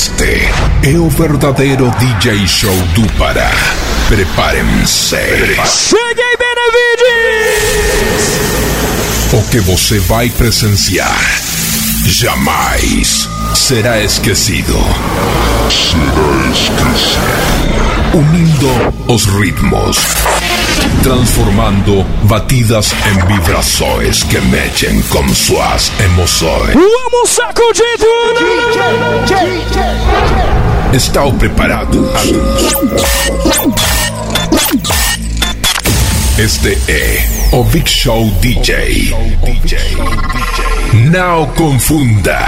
Este é o verdadeiro DJ Show do Pará. Preparem-se. Cheguei, Benevides! O que você vai presenciar jamais será esquecido. Será esquecido. Unindo os ritmos, transformando batidas em vibrações que mexem com suas emoções. Vamos sacudir! Está preparado? Este é o Big Show DJ. Não confunda.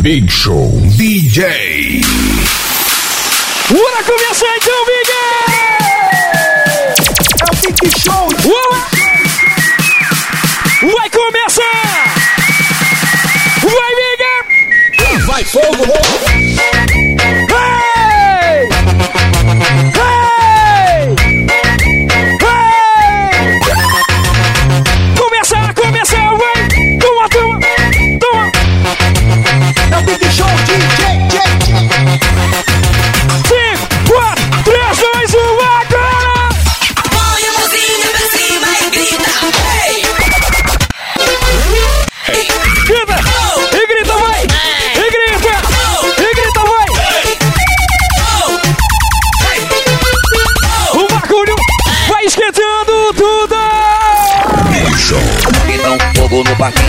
Big Show DJ. Bora começar então, Big! Big Show. Uou! Vai começar! Vai, Big! Vai fogo, Hey!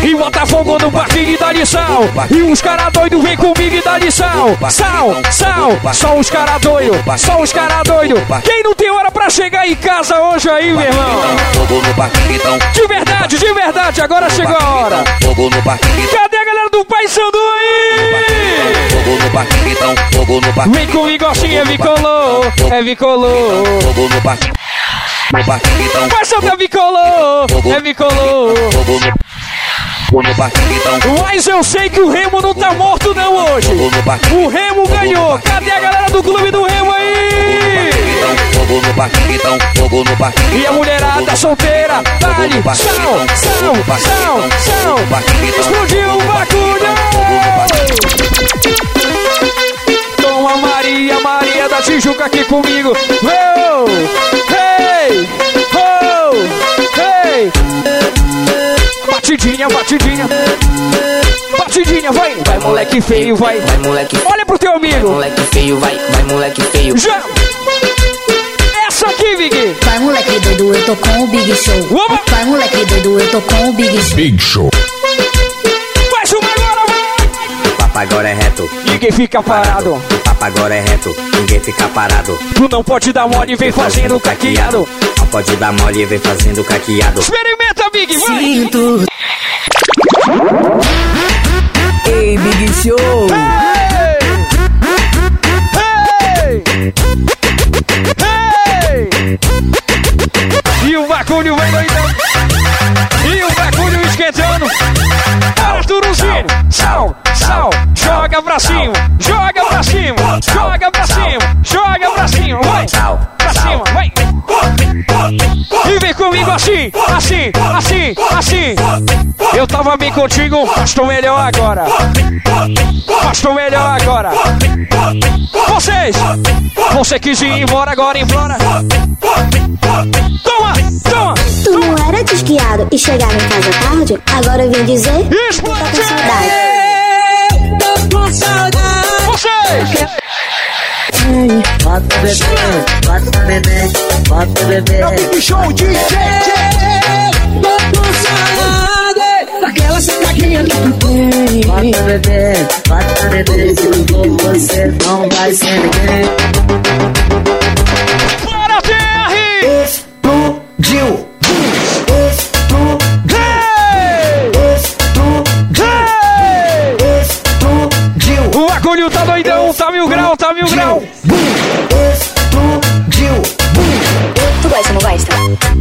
E bota fogo no parquinho e dá sal. E os cara doido vem comigo e dá de sal. Sal, sal, só os cara doido, só os cara doido. Quem não tem hora pra chegar em casa hoje aí, meu irmão? Então, De verdade, de verdade, agora chegou a hora. Então, fogo no parquinho. Cadê a galera do Pai Sandu aí? Fogo no parquinho. Então, fogo no parquinho. Vem comigo assim, é bicolô, é parquinho. Então, Pai Sandu é bicolô, é bicolô. Mas eu sei que o Remo não tá morto não hoje. O Remo ganhou. Cadê a galera do clube do Remo aí? Então, fogo no parquinho. Então, fogo no parquinho. E a mulherada solteira, dale, sal, sal, sal, sal. Explodiu o bagulho. Toma Maria, Maria da Tijuca aqui comigo. Oh, hey, oh, hey. Batidinha, batidinha. Batidinha, vai. Vai, moleque feio, vai. Vai moleque, Olha pro teu amigo. moleque feio, vai, vai moleque feio. Já. Essa aqui, Vig. Vai moleque doido, eu tô com o Big Show. Vai moleque doido, eu tô com o Big Show. Big Show. Vai subir agora, vai. Papo agora é reto. Ninguém fica parado. Papo agora é reto. Ninguém fica parado. Tu não pode dar mole e vem fazendo caqueado. Não pode dar mole e vem fazendo caqueado. Experimenta, Big, vai. Sinto. Ei, Big Show. Hey! Hey! E o bagulho vai doidão. E o bagulho esquentando. Arturozinho, sal, sal, joga pra cima, joga assim, assim, assim, assim. Eu tava bem contigo, mas tô melhor agora. Mas tô melhor agora. Vocês, você quis ir embora, agora implora. Toma, toma, Tu não era desquiado e chegava em casa tarde? Agora vem dizer que tá com saudade. Tô com saudade. vocês. Bota bebê, bota bebê, bota bebê. É o Big Show DJ. Tô com saudade. Daquela sentadinha que tu tem. Bota bebê, bota bebê. Se não for você, não vai ser ninguém. Bora, TR! Explodiu. Tá doidão, tá mil grau, tá mil grau. Explodiu. Tu gosta, não gosta?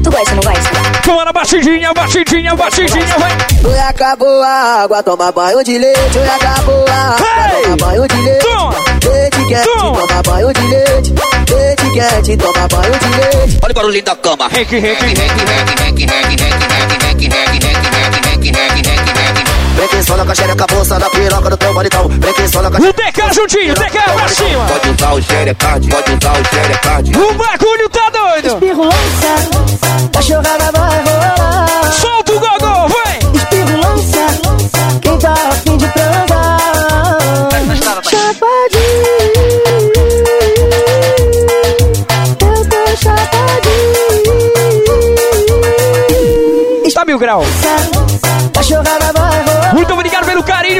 Tu gosta, não gosta? Toma na batidinha, batidinha, batidinha, vai. Oi, acabou a água, toma banho de leite. Oi, acabou a água, Hey! toma banho de leite. Toma! Leite quente, Toma! banho de leite. Leite quente, toma banho de leite. Olha o barulhinho da cama. Rec, rec, Vem que só sola com a xereca, bolsa na piroca do teu bonitão. Vem que sola com a O DK juntinho, DK pra cima. Pode usar o xerecard, pode usar o xerecard. O bagulho tá doido. Espirro lança, a jogada vai rolar. Solta o gogol, vem. Espirro lança, quem tá afim de transar. Chapadinho, eu tô chapadinho. Tá mil grau. A jogada vai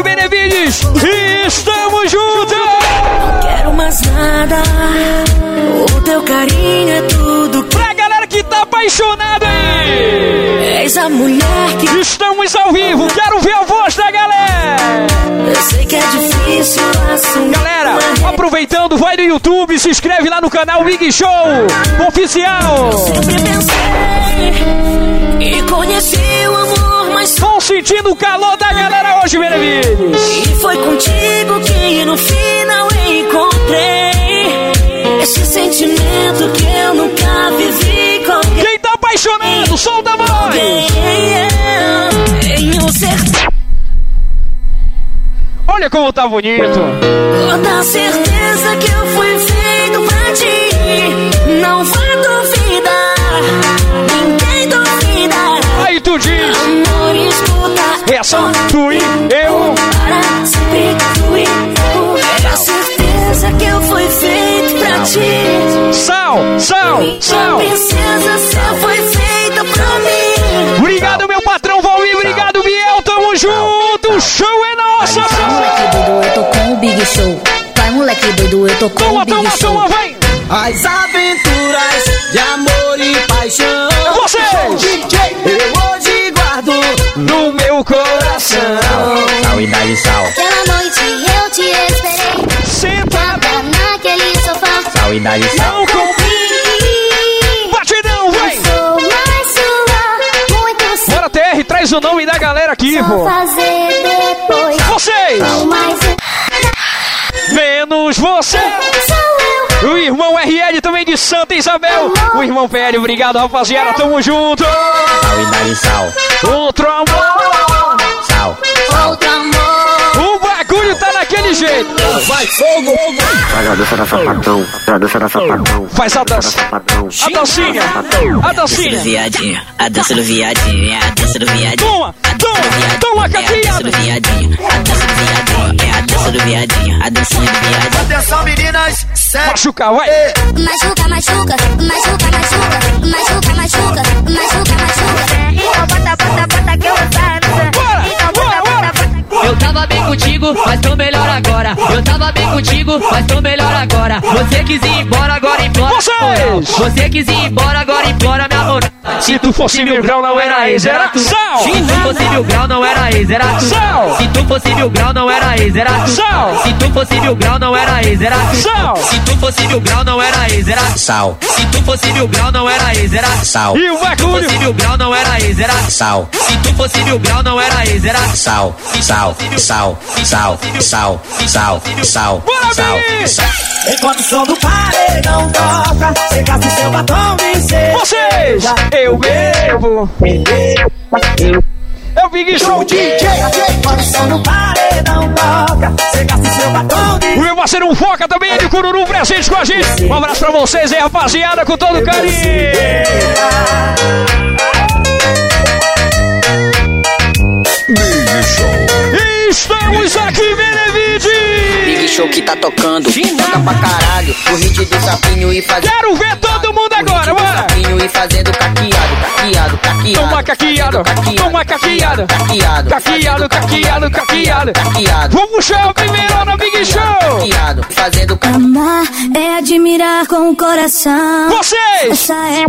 Benevides. E estamos juntos. Quero mais nada. O teu carinho é tudo. Pra galera que tá apaixonada aí. És a mulher que Estamos ao vivo. Quero ver a voz da galera. eu sei que é difícil assumir. Galera, aproveitando, vai no YouTube, se inscreve lá no canal Big Show Oficial. Sempre pensei e conheci o amor, mas Vão sentindo o calor da galera hoje, Benevides. E foi contigo que no final encontrei esse sentimento que eu nunca vivi com alguém. Quem tá apaixonado, solta a voz. Tenho certeza, Olha como tá bonito. toda certeza que eu fui feito pra ti. Não vai duvidar. Tu diz, Amor, escuta. é só tu e eu. Para sempre tu e eu. Tenho certeza que eu fui feito pra ti. Sal, sal, sal. Princesa, você foi feita pra mim. Obrigado, meu patrão Valmir. Obrigado, Biel. Tamo junto. O show é nosso. Moleque doido, eu tô com o Big Show. Vai, moleque doido, eu tô com Toma, o Big toma, Show. toma, vem. As aventuras de amor e paixão. É vocês. E dá-lhe sal. Aquela noite eu te esperei. Sentada, naquele sofá. Sal e dá-lhe sal. não com batidão, vem. Sou mais sua, muito sem Bora, TR, traz o nome da galera aqui, pô. fazer depois. Vocês, menos você. sou eu. O irmão RL também de Santa Isabel. O irmão PL, obrigado, rapaziada. Tamo junto. Sal e dá-lhe sal. Outro amor. Sal. Daquele jeito. Olha a dança da sapatão. A dança da sapatão. Faz a dança. A dancinha. A dancinha. viadinho, a dança do viadinho, é a dança do viadinho. Toma, toma, toma, É a dança do viadinho, a dança do viadinho, é a dança do viadinho, a dancinha do viadinho. Atenção meninas, sério Machucar, vai. Machuca, machuca, machuca, machuca, machuca, machuca, machuca, machuca. Então bota, bota, bota que eu vou tava bem contigo, mas tô melhor agora. Eu tava bem contigo, mas tô melhor agora. Você quis ir embora, agora implora. Vocês! Você quis ir embora, agora implora minha moral. Se tu fosse mil grau, não era ex, era tu. Sal. Se tu fosse mil grau, não era ex, era tu. Sal. Se tu fosse mil grau, não era ex, era tu. Sal. Se tu fosse mil grau, não era ex, era tu. Sal. Se tu fosse mil grau, não era ex, era tu. Sal. Se tu fosse mil grau, não era ex, era tu. Sal. E o Se tu bagulho. fosse mil grau, não era ex, era tu. Sal. Se tu fosse mil grau, não era ex, era tu. Sal. Sal. Sal. Sal. Sal. Sal. Sal. Bora, Sal. Sal. Enquanto o som do paredão toca, você gasta seu batom de cera. Vocês, eu bebo. É o Big Show DJ, enquanto o som do paredão toca, você gasta seu batom de O meu parceiro um Foca também, ele Cururu presente com a gente. Um abraço pra vocês aí, rapaziada, com todo carinho. Big Show. Estamos aqui, Benevide. Show que tá tocando, toca pra caralho. O hit do sapinho e fazendo. Quero ver todo mundo agora, bora. Sapinho e fazendo caqueado, caqueado, caqueado. Toma caqueado, toma caqueado. Caqueado, Caqueado, caqueado, caqueado. caqueado. Vamos o primeiro no Big Show. Caqueado, fazendo Amar é admirar com o coração. Vocês, Essa é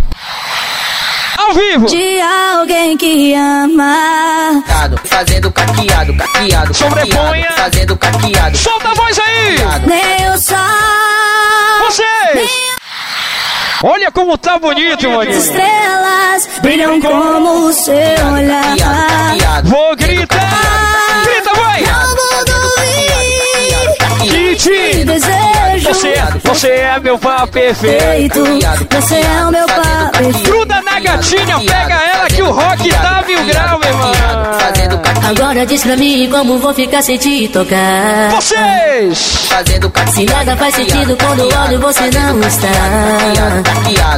ao vivo. de alguém que ama. fazendo caqueado, caqueado, Sobreponha. fazendo caqueado. Solta a voz aí. Nem o sol, Vocês. Olha como tá bonito, mano. estrelas brilham como o seu olhar. Vou gritar. Grita, vai. Te Kit. desejo. Você, é- você é meu pá perfeito. Feito, você é o meu papo. Gruda na gatinha, pega ela que o rock tá mil grau, meu irmão. Agora diz pra mim como vou ficar sem te tocar. Vocês! Fazendo Se nada faz sentido quando olho você não está.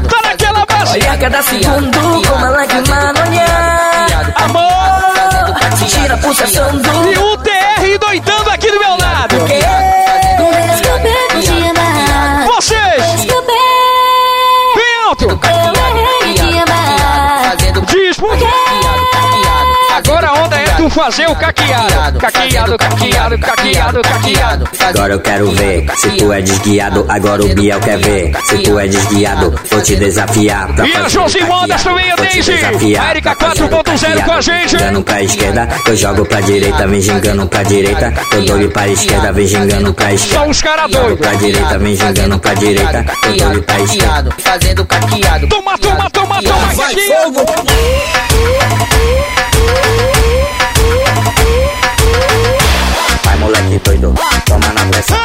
Tá naquela base! Olha cada segundo como ela que no olhar. Amor! Tira a pulsação do E o TR doidando aqui do meu lado! Desculpa, eu te amar. Fazer o caqueado! Caqueado, caqueado, caqueado, caqueado! Agora eu quero ver se tu é desguiado. Agora o Biel quer ver se tu é desguiado. Vou te desafiar pra E a Josimondas caqueado. também, a Vou te Daisy. desafiar A Erika pra fazer 4.0 com a gente. Gingando pra esquerda, eu jogo pra direita, vem gingando pra direita. Eu dou-lhe pra esquerda, vem gingando pra esquerda. Só os caras Jogo doidos! pra direita, vem gingando pra direita. Eu dou-lhe pra esquerda. Fazendo caqueado. Toma, toma, toma, toma, caqueado! Vai moleque doido, toma na pressão.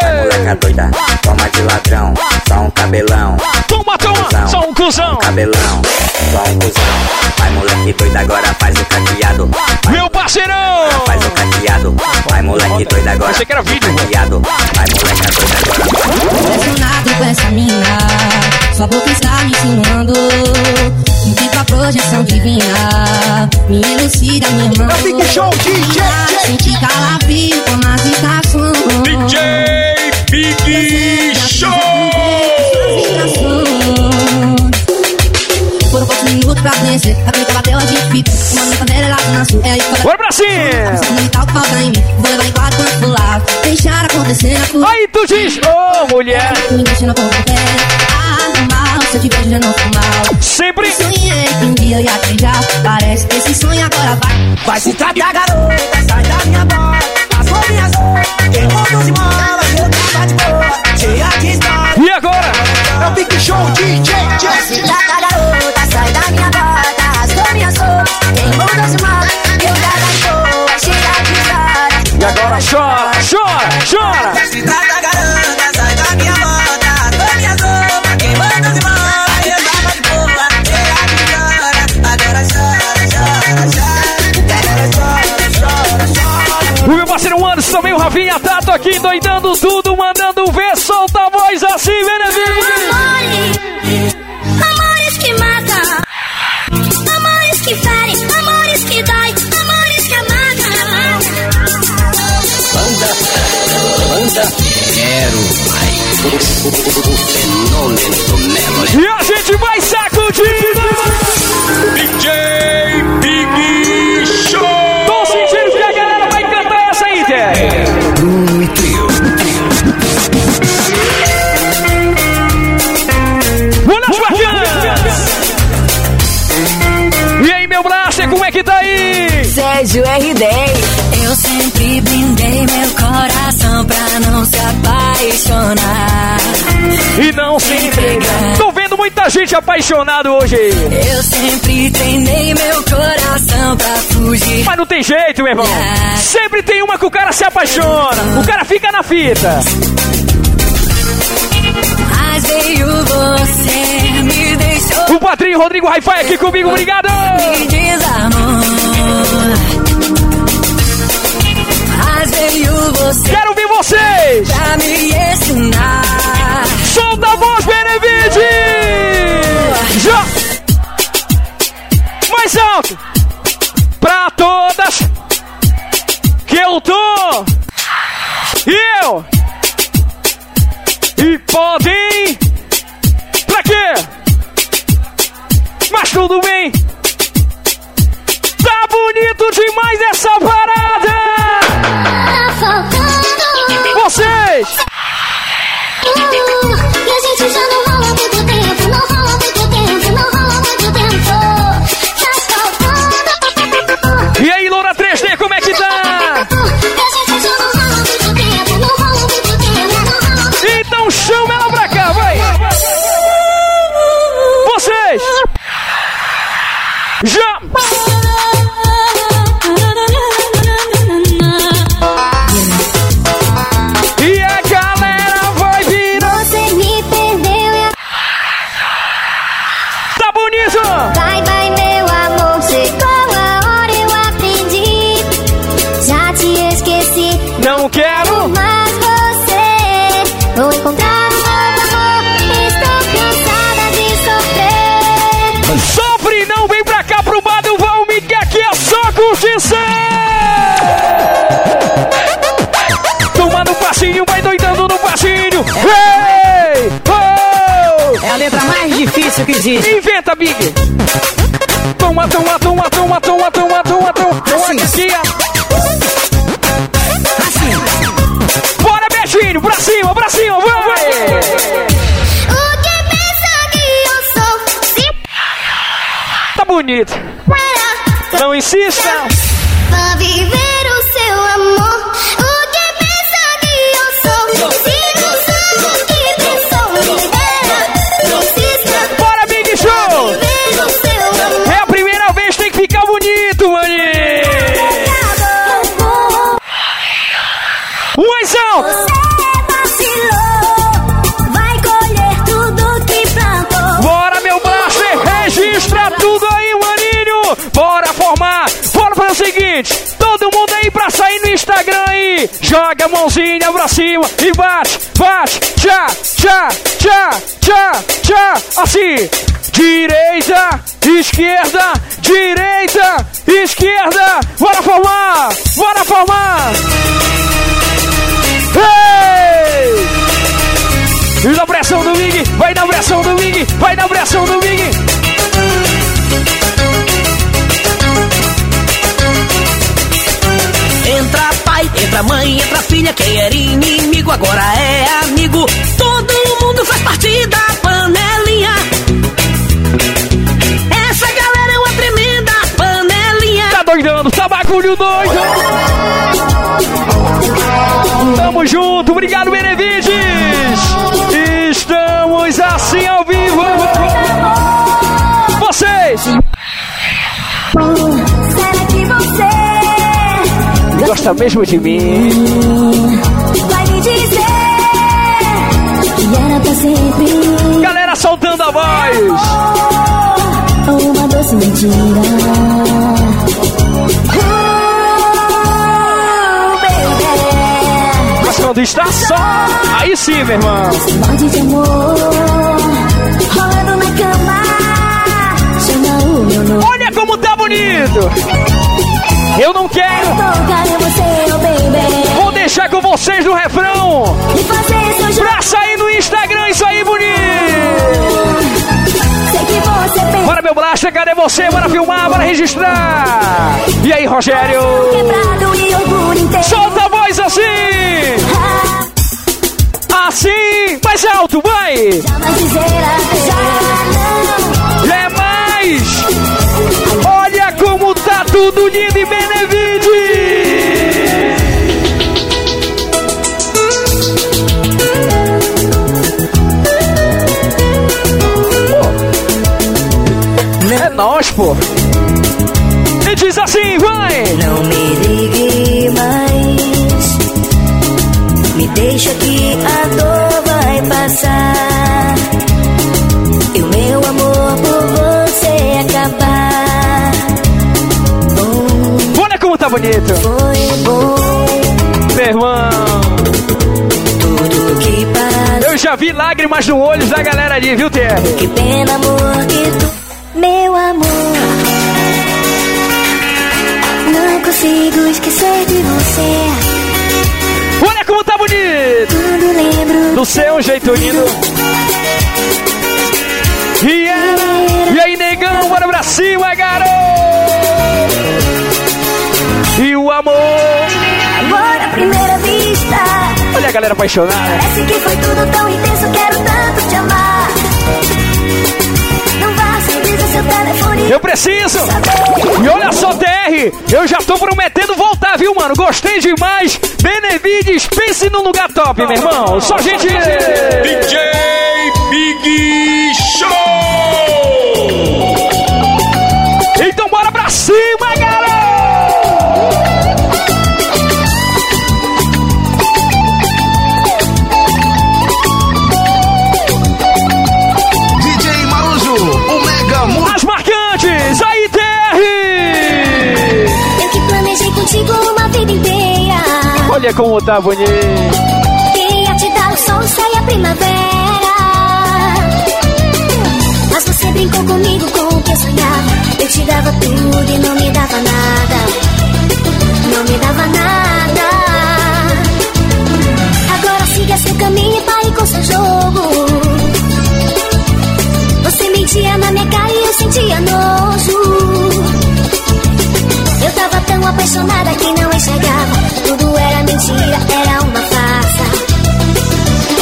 Vai moleca doida, toma de ladrão. Só um cabelão, Toma, toma! Só um cuzão! cabelão, só um cuzão. Vai moleque doido, agora faz o caqueado. Meu parceirão! Faz o caqueado. Vai moleque doido agora. Achei que era vídeo. Caqueado. Vai moleca doida agora. Impressionado com essa mina Sua boca está me ensinando projeção divina. Me elucida, minha irmã É o Big Show, DJ. Senti calafrio com as estações DJ Big Show! Foram poucos minutos pra vencer Aguenta bateu, a gente fica. Uma minha cadeira lá na sua É a escola Bora pra cima! Tal que falta em mim. Vou levar em quatro Deixar acontecer Aí tu diz, ô mulher! Me Se eu te vejo já não fui mal Sempre! Sonhei que um dia eu ia beijar Parece que esse sonho agora vai Vai se tratar, garota, sai da minha bola. As rolinhas, quem os mola, eu tava de boa, cheia de história. E agora? É o Big Show, DJ. Se trata garota, sai da minha bota, as roupas. Quem se mata, eu tava de boa, cheia de história. E agora chora, chora, chora! O Rafinha Tato aqui doidando tudo, mandando ver, solta a voz assim, Benedito! Amores que matam, amores que ferem, amores que dói, amores que amatam. E a gente vai sacudindo! Sérgio R10. Eu sempre brindei meu coração pra não se apaixonar. E não se entregar. Tô vendo muita gente apaixonada hoje aí. Eu sempre treinei meu coração pra fugir. Mas não tem jeito, meu irmão. Sempre tem uma que o cara se apaixona. O cara fica na fita. Mas veio você, me deixou. O padrinho Rodrigo Hi-Fi aqui comigo, obrigado! Me desarmou. Mas veio você Quero ver vocês! pra me ensinar. Solta a voz, Benevide! Já! Mais alto! Pra todas que eu tô! E eu! E podem! Entra mãe, entra filha. Quem era inimigo agora é amigo. Todo mundo faz parte da panelinha. Essa galera é uma tremenda panelinha. Tá doidando, tá bagulho doido. Tamo junto, obrigado Gosta mesmo de mim? vai me dizer que era pra sempre? Galera soltando a voz. Uma doce mentira? Oh. Mas quando está só, aí sim, meu irmão. Bode de amor, rolando na cama. Chama o meu nome. Olha como tá bonito. Eu não quero. Vou deixar com vocês no refrão. Pra sair no Instagram, isso aí, bonito. Bora, meu blaster, cadê você? Bora filmar, bora registrar. E aí, Rogério? Solta a voz assim. Assim, mais alto, vai. Jamais dizer adeus. Como tá tudo lindo e Benevide. É nós, pô. E diz assim, vai. Não me ligue mais. Me deixa que a dor vai passar. Tá bonito. foi bom. Meu irmão. Tudo que. Eu já vi lágrimas no olho da galera ali, viu, Terry? Que pena, amor, que tu. Meu amor. Não consigo esquecer de você. Olha como tá bonito. Quando lembro. Do seu jeito lindo. E, é- e aí, negão, bora pra cima, garoto. E o amor. Amor à primeira vista. Olha a galera apaixonada. Parece que foi tudo tão intenso, quero tanto te amar. Não vá seu telefone. Eu preciso. E olha só, TR, eu já tô prometendo voltar, viu, mano? Gostei demais. Benevides, pense num lugar top, meu irmão. Só gente. DJ Olha como tá bonito. Queria te dar o sol, sai a primavera. Mas você brincou comigo com o que eu sonhava. Eu te dava tudo e não me dava nada. Não me dava nada. Agora siga seu caminho e pare com seu jogo. Você mentia na minha cara e eu sentia nojo. Eu tava tão apaixonada que não enxergava Mentira, era uma farsa.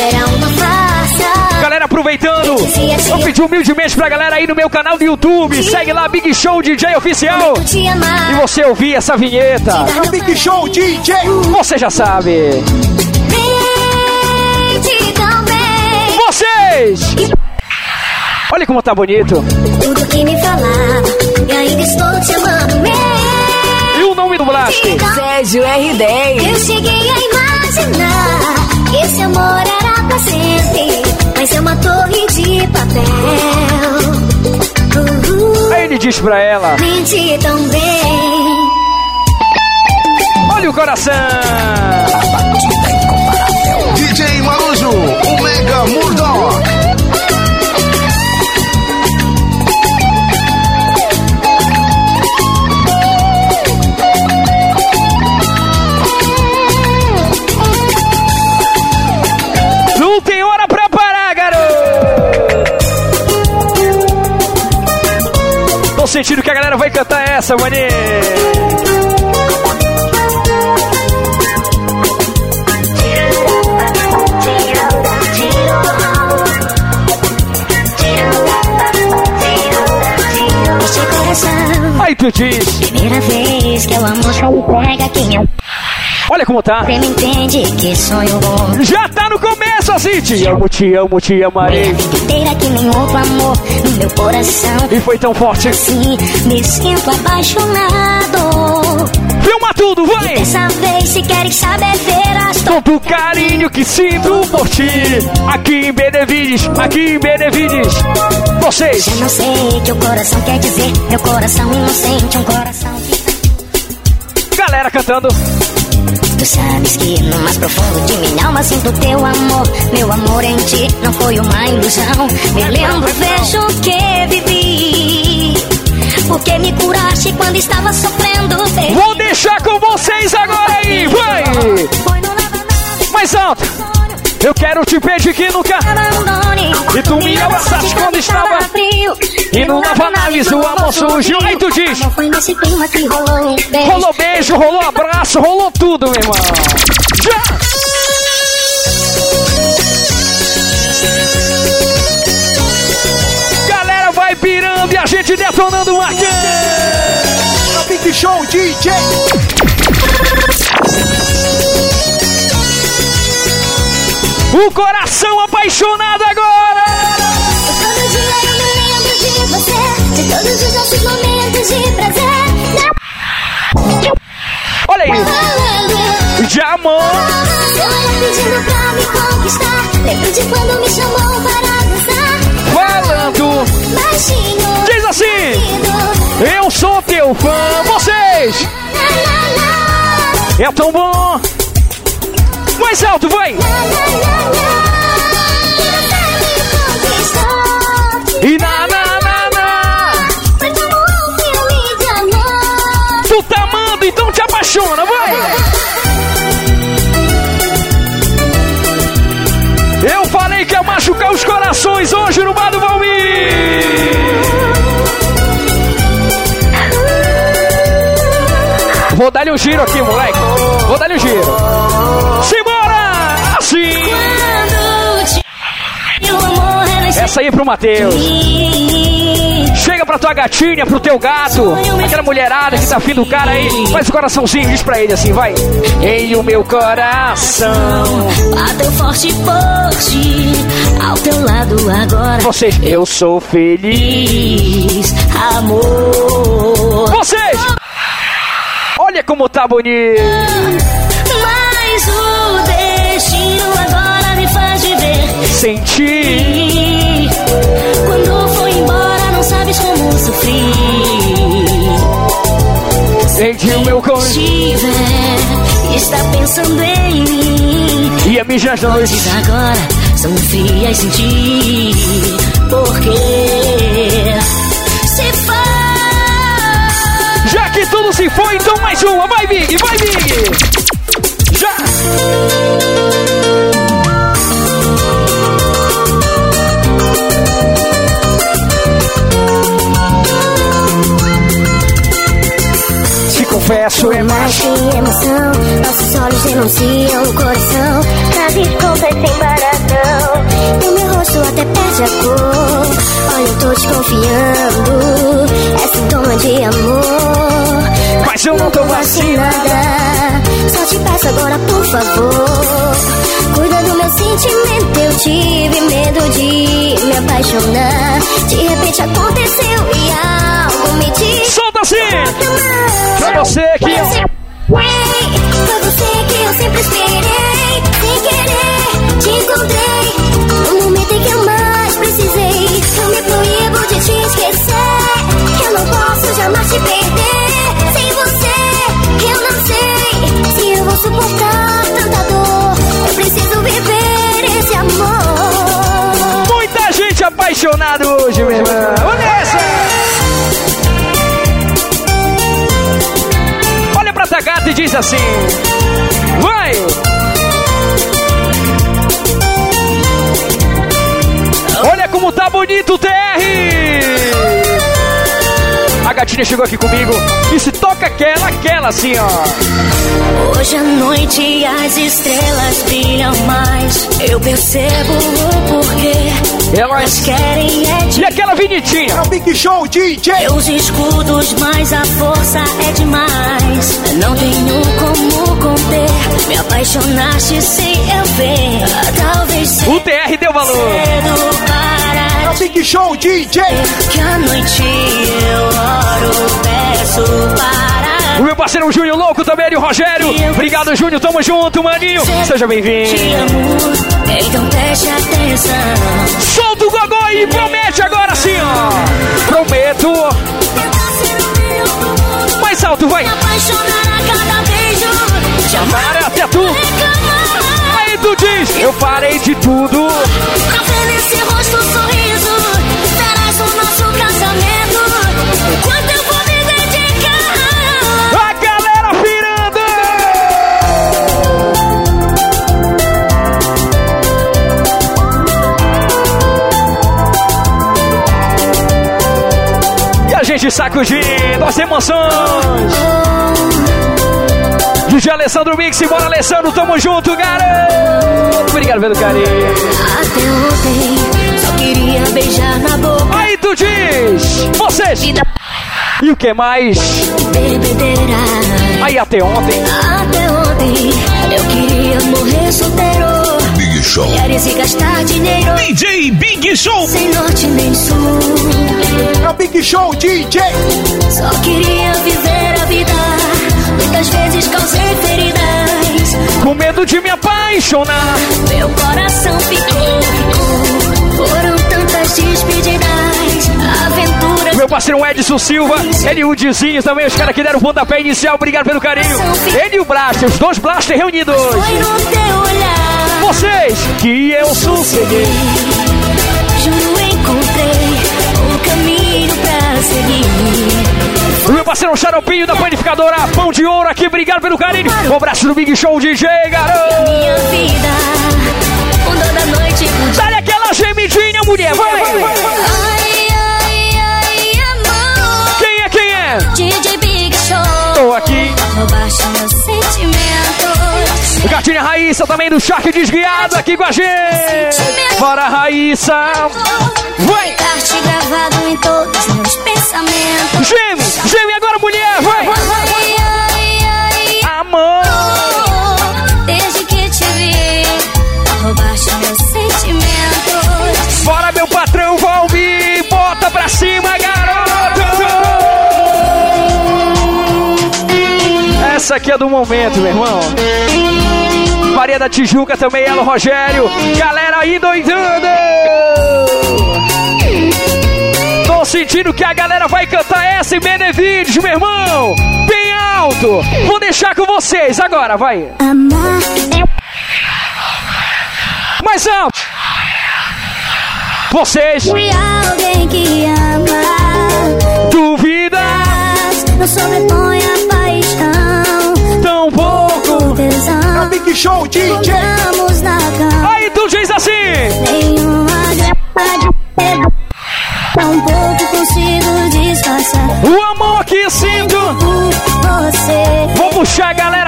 Era uma farsa. Galera, aproveitando, vou pedir humildemente pra galera aí no meu canal do YouTube. Segue lá, Big Show DJ Oficial. E você ouvir essa vinheta. É Big Show DJ. Você já sabe. Vocês! Olha como tá bonito. Tudo que me falava. E ainda estou te amando mesmo. Sérgio R10. Eu cheguei a imaginar que esse amor era pra sempre, mas é uma torre de papel. Uhul, Aí ele diz pra ela: mente tão bem. Olha o coração. DJ Marujo, o Mega Murdoch. Sentindo que a galera vai cantar essa, mané. Aí tu diz: primeira vez que o amor só me pega quem eu Olha como tá. Você me entende que sonho bom. Já tá no começo, assim. Te amo, te amo, te amarei. Inteira que nem outro amor no meu coração. E foi tão forte. Assim, me sinto apaixonado. Filma tudo, vai! Dessa vez, se queres saber, verás Todo o carinho que sinto por ti. Aqui em Benevides, aqui em Benevides. Vocês. Eu não sei o que o coração quer dizer. Meu coração inocente, um coração que. Galera cantando. Tu sabes que no mais profundo de minha alma sinto teu amor. Meu amor em ti não foi uma ilusão. Me lembro, vejo o que vivi. Porque me curaste quando estava sofrendo. Vou deixar com vocês agora aí, vai! Mais alto. Eu quero te pedir que nunca. abandone. E tu me abraçaste quando estava frio. E no lava-naves o amor surgiu. Aí tu diz. Não foi nesse clima que rolou um beijo. Rolou beijo, rolou abraço, rolou tudo, meu irmão. Já! Galera vai pirando e a gente detonando o o Big Show DJ. O coração apaixonado agora. Todo dia eu me lembro de você. De todos os nossos momentos de prazer. Olha aí. De amor. Seu olhar pedindo pra me conquistar. Lembro de quando me chamou para dançar. Falando. Baixinho. Diz assim. Eu sou teu fã. Vocês. É tão bom. Mais alto, vai. E na, na, na, na. Tu tá amando, então te apaixona, vai. Eu falei que ia machucar os corações hoje no Bar do Valmir. Vou dar-lhe um giro aqui, moleque. Vou dar-lhe um giro. Simbora! Assim! Essa aí é pro Matheus. Chega pra tua gatinha, pro teu gato, aquela mulherada que tá afim do cara aí. Faz o coraçãozinho, diz pra ele assim, vai. Em o meu coração. Bateu forte por ti, ao teu lado agora. Vocês, eu sou feliz. Amor. Vocês! Olha como tá bonito. E quando foi embora, não sabes como sofri. Sente o meu coração. Tiver, está pensando em mim. E a minha noite. Diz agora, são frias sem ti. Porque se faz. Já que tudo se foi, então mais uma. Vai, Big, vai, Big. Macho é macho. que emoção, nossos olhos denunciam o coração. Nas escondas sem baratão. E meu rosto até perde a cor. Olha, eu tô desconfiando. É sintoma de amor. Mas eu não tô vacinada. Só te peço agora, por favor. Cuida do meu sentimento. Eu tive medo de me apaixonar. De repente aconteceu e algo me disse. Assim! Você que eu. Foi você que eu sempre esperei. Sem querer, te encontrei. No momento em que eu mais precisei. Eu me proíbo de te esquecer. Eu não posso jamais te perder. Sem você, eu não sei se eu vou suportar tanta dor. Eu preciso viver esse amor. Muita gente apaixonada hoje, meu irmão. Olha essa! Gata e diz assim: Vai! Olha como tá bonito o TR! A gatinha chegou aqui comigo e se toca aquela, aquela assim, ó. Hoje à noite as estrelas brilham mais. Eu percebo o porquê. Elas querem é de E aquela vinitinha? É o Big Show DJ. Meus escudos, mas a força é demais. Não tenho como conter. Me apaixonaste sem eu ver. Talvez O TR deu valor. cedo Big Show DJ. que à noite eu oro, peço para. O meu parceiro Júnior Louco também, ele, o Rogério. Obrigado, Júnior. Tamo junto, maninho. Seja Te bem-vindo. amo, então preste atenção. Solta o gogó e promete agora sim, ó. Prometo. Mais alto, vai. Me apaixonar a cada beijo. Te amar Até tu. Aí tu diz, eu farei de tudo. Pra ver nesse rosto um E gente sacudindo as emoções. DJ Alessandro Mix, bora Alessandro, tamo junto, garoto. Obrigado pelo carinho. Até ontem Só queria beijar na boca Aí tu diz, vocês. E o que mais? Bebedeira Aí até ontem. Até ontem Eu queria morrer solteiro Show. Mulheres e gastar dinheiro DJ Big Show. Sem norte nem sul É o Big Show DJ. Só queria viver a vida Muitas vezes causei feridas Com medo de me apaixonar. Meu coração ficou, ficou. Foram tantas despedidas, aventuras. Meu parceiro Edson Silva, ele e o Dizinho também, os caras que deram o pontapé inicial, obrigado pelo carinho. Ele e o Blaster, os dois Blaster reunidos. Foi no teu olhar. Vocês, que eu sosseguei. Juro, encontrei o caminho pra seguir. O meu parceiro Xaropinho da panificadora Pão de Ouro aqui, obrigado pelo carinho. Um abraço do Big Show DJ, garoto. Minha vida, quando da noite. Dá-lhe aquela gemidinha, mulher, vai. Ai, Gatinha Raíssa também do Shark Desguiado aqui com a gente. Bora, Raíssa. Vai. Ficaste gravado em todos meus pensamentos. Geme, geme agora, mulher, vai. Ai, ai, ai, Amor. Desde que te vi, roubaste meus sentimentos. Bora, meu patrão Valmi. Bota pra cima, garoto. Essa aqui é do momento, meu irmão. Maria da Tijuca também, ela, o Rogério. Galera aí doidando. Tô sentindo que a galera vai cantar essa em Benevides, meu irmão. Bem alto. Vou deixar com vocês agora, vai. Amar Mais alto. Vocês de alguém que ama. duvidam Não sobrepõe a paixão. Tão pouco. O tesão. É o Big Show DJ. Vamos na cama. Aí tu diz assim. Nenhuma grama de pouco consigo disfarçar. O amor que sinto. Você.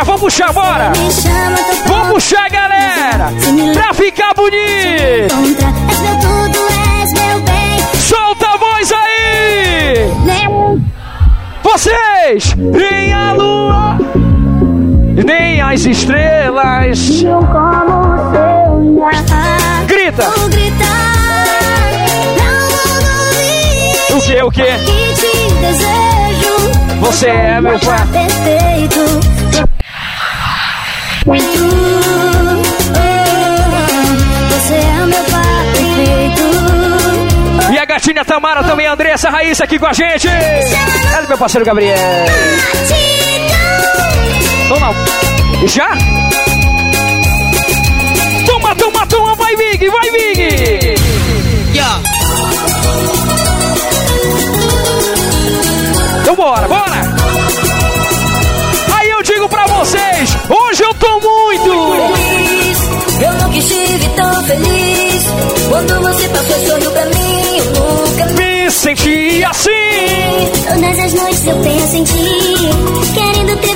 Vamos puxar, bora! Me chama, Vamos puxar, galera! Pra ficar bonito! És meu tudo, és meu bem. Solta a voz aí! Nem Vocês! Nem a lua, nem as estrelas. como o seu Grita! Vou gritar. Não vou O que, o que? que te desejo. Você é meu pai. Perfeito. Você é meu pai perfeito. E a gatinha Tamara também, a Andressa Raíssa aqui com a gente. Ela é meu parceiro Gabriel. Toma. Já? Toma, toma, toma, vai Vig, vai Vig. Então bora, bora. Aí eu digo pra vocês, hoje eu tô muito. feliz. Eu nunca estive tão feliz. Quando você passou e sorriu pra mim, eu nunca me senti assim. Todas as noites eu penso em ti, querendo ter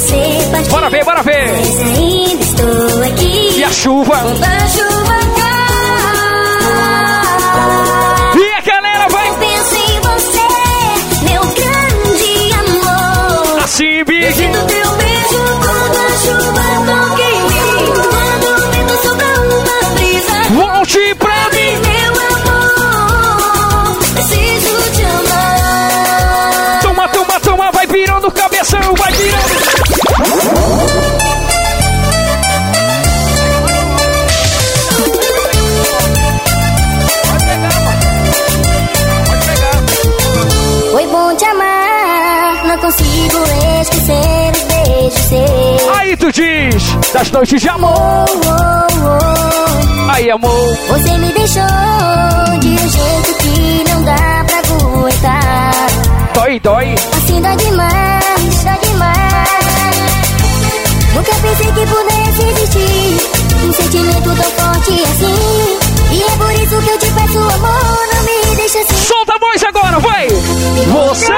você. Bora ver, bora ver. Mas ainda estou aqui. E a chuva? A chuva cai. E a galera vai. Eu penso em você, meu grande amor. Assim, Big. Virando o cabeção, vai virando. Foi bom te amar, não consigo esquecer os beijos seus. Aí tu diz, das noites de amor. Oh, oh, oh. Aí, amor. Você me deixou de um jeito que não dá pra aguentar. Dói, dói. Assim dá demais, dá demais. Nunca pensei que pudesse existir um sentimento tão forte assim. E é por isso que eu te peço, amor, não me deixa assim. Solta a voz agora, vai. Você.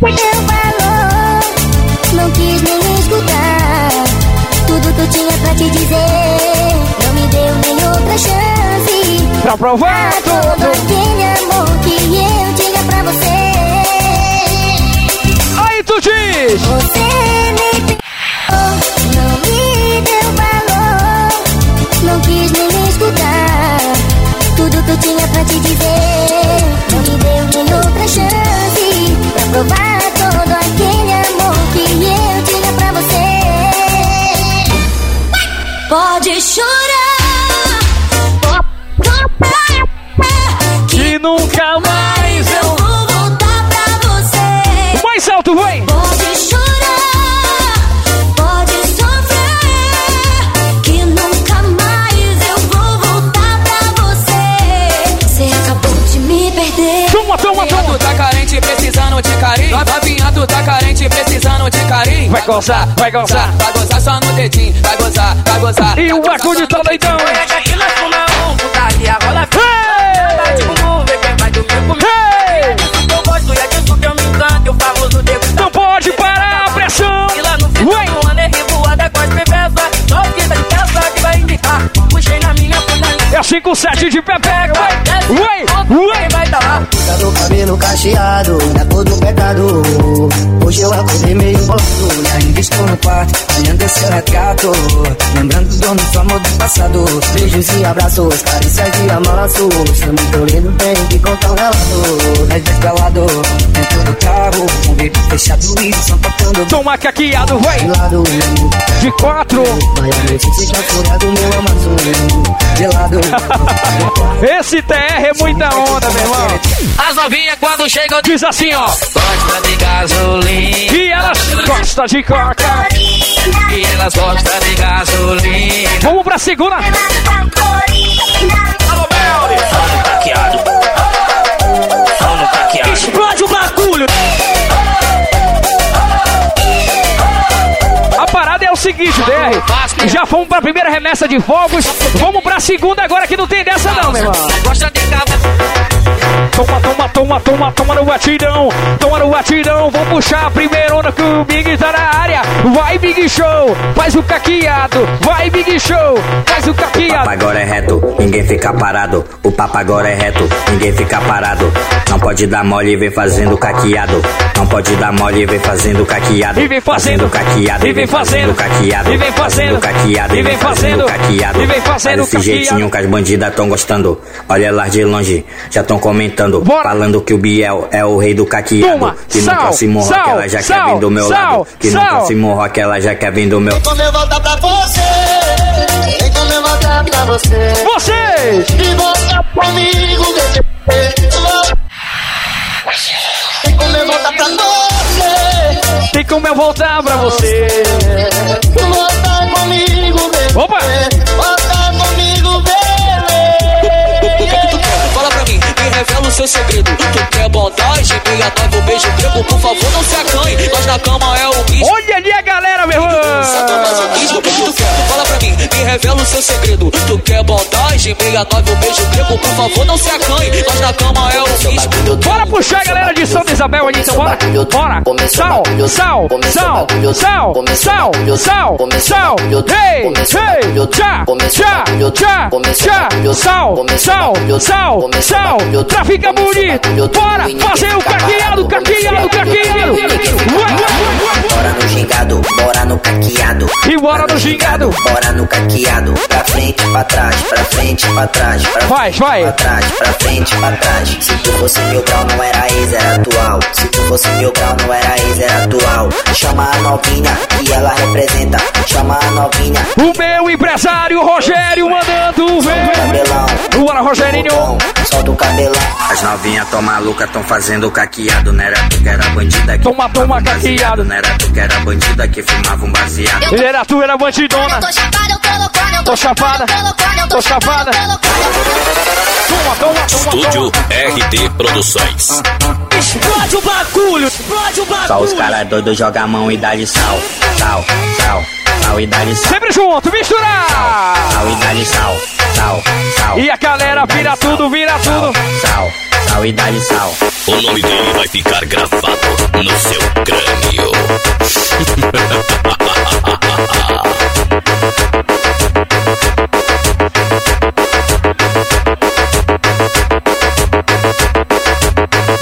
Meu valor, não quis nem escutar. Tudo que eu tinha pra te dizer, não me deu nem outra chance. Pra provar todo aquele amor tu diz. Você gozar, vai gozar. Vai gozar só no dedinho, vai gozar, vai gozar. E o bagulho passado. Beijos e abraços, carícias e amassos. Sou muito lindo, tenho que contar um relato. Nós dois pelado, dentro do carro, com vidro fechado e som tocando. Toma caqueado, vai. De lado, De quatro. vai a noite fica furado, meu Amazon. De lado, Esse TR é muita onda, meu irmão. As novinhas quando chegam Diz assim, ó. gosta de gasolina. E elas gostam de coca. Elas gostam de gasolina. Vamos pra segunda. Taqueado. Sono taqueado. Explode o bagulho. A parada é o seguinte, DR. Já fomos pra primeira remessa de fogos. Vamos pra segunda agora que não tem dessa não, meu irmão. Gosta de cava. Toma, toma, toma, toma, toma no batidão. Toma no batidão. Vou puxar a primeira onda que o Big tá na área. Vai, Big Show. Faz o caqueado. Vai, Big Show. Faz o caqueado. papo agora é reto, ninguém fica parado. O papo agora é reto, ninguém fica parado. Não pode dar mole e vem fazendo caqueado. Não pode dar mole e vem fazendo caqueado. E vem fazendo caqueado. E vem fazendo caqueado. E vem fazendo caqueado. E vem fazendo caqueado. E vem fazendo Faz esse caqueado. jeitinho que as bandidas tão gostando. Olha lá de longe, já tão comentando. Falando que o Biel é o rei do caqueado. Toma, que sal, próximo rock sal, ela já quer sal, vir do meu sal, lado. Que no sal. próximo rock ela já quer vir do meu Quando eu voltar pra você, vem quando eu voltar pra você. Vocês! E voltar comigo, bebê. Vem quando eu voltar pra você. Tem como eu voltar pra você. Voltar comigo, bebê. Opa! Seu segredo. Tu quer bondade, me atava o beijo grego. Por favor, não se acanhe. Nós na cama é o bicho. Olha ali a galera, meu irmão! O que tu quer? Fala pra mim, me revela o seu segredo. Tu quer bondade, me atava o beijo grego. Por favor, não se acanhe. Nós na cama é o bicho. Bora puxar a galera de Santa Isabel ali, então bora! Bora! Sal, sal, sal, sal, sal, sal, sal, ei, ei, tchá, tchá, tchá, tchá, sal, sal, sal, sal, pra ficar bonito! Bora fazer o caqueado, caqueado, caqueado! Bora no gingado, bora no caqueado. E bora no gingado! Bora no caqueado. Pra frente, pra trás, pra frente, pra trás. Pra Vai, vai! Pra trás, pra frente, pra trás. Se tu fosse mil grau, não era ex, era atual. Se tu fosse mil grau, não era ex, era atual. Chama a novinha, que ela representa. Chama a novinha. O meu empresário Rogério mandando ver! Bora, Rogerinho! Solta o cabelão. As novinhas tão malucas tão fazendo caqueado. Não era tu que era bandida que Toma, toma, um caqueado. Não era tu que era bandida que fumava um baseado. Ele era tu, era bandidona! Tô chapada, eu tô loucona, eu Tô chapada, tô chapada! Toma, toma, toma, Estúdio RD Produções. Explode o bagulho, explode o bagulho. Só os caras doidos jogam a mão e dá de sal. Sal, sal, sal e dá de sal. Sempre junto, misturar! Sal e dá de sal. Sal, sal. E a galera vira tudo, vira tudo! Sal, sal e dá de sal. O nome dele vai ficar gravado no seu crânio.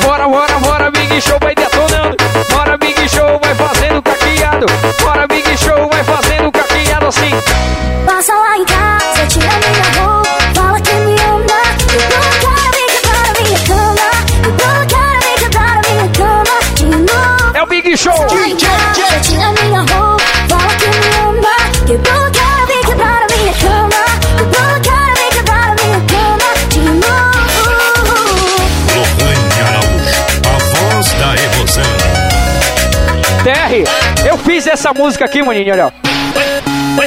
Bora, bora, bora, Big Show vai detonando. Bora, Big Show vai fazendo caqueado. Bora, Big Show vai fazendo caqueado assim. Big Show. Casa, tira minha roupa, fala que me ama. Cara, vem quebrar a minha cama. Cara, vem quebrar a minha cama. De novo. Lohane Araújo, a voz da emoção. TR, eu fiz essa música aqui, maninho, olha.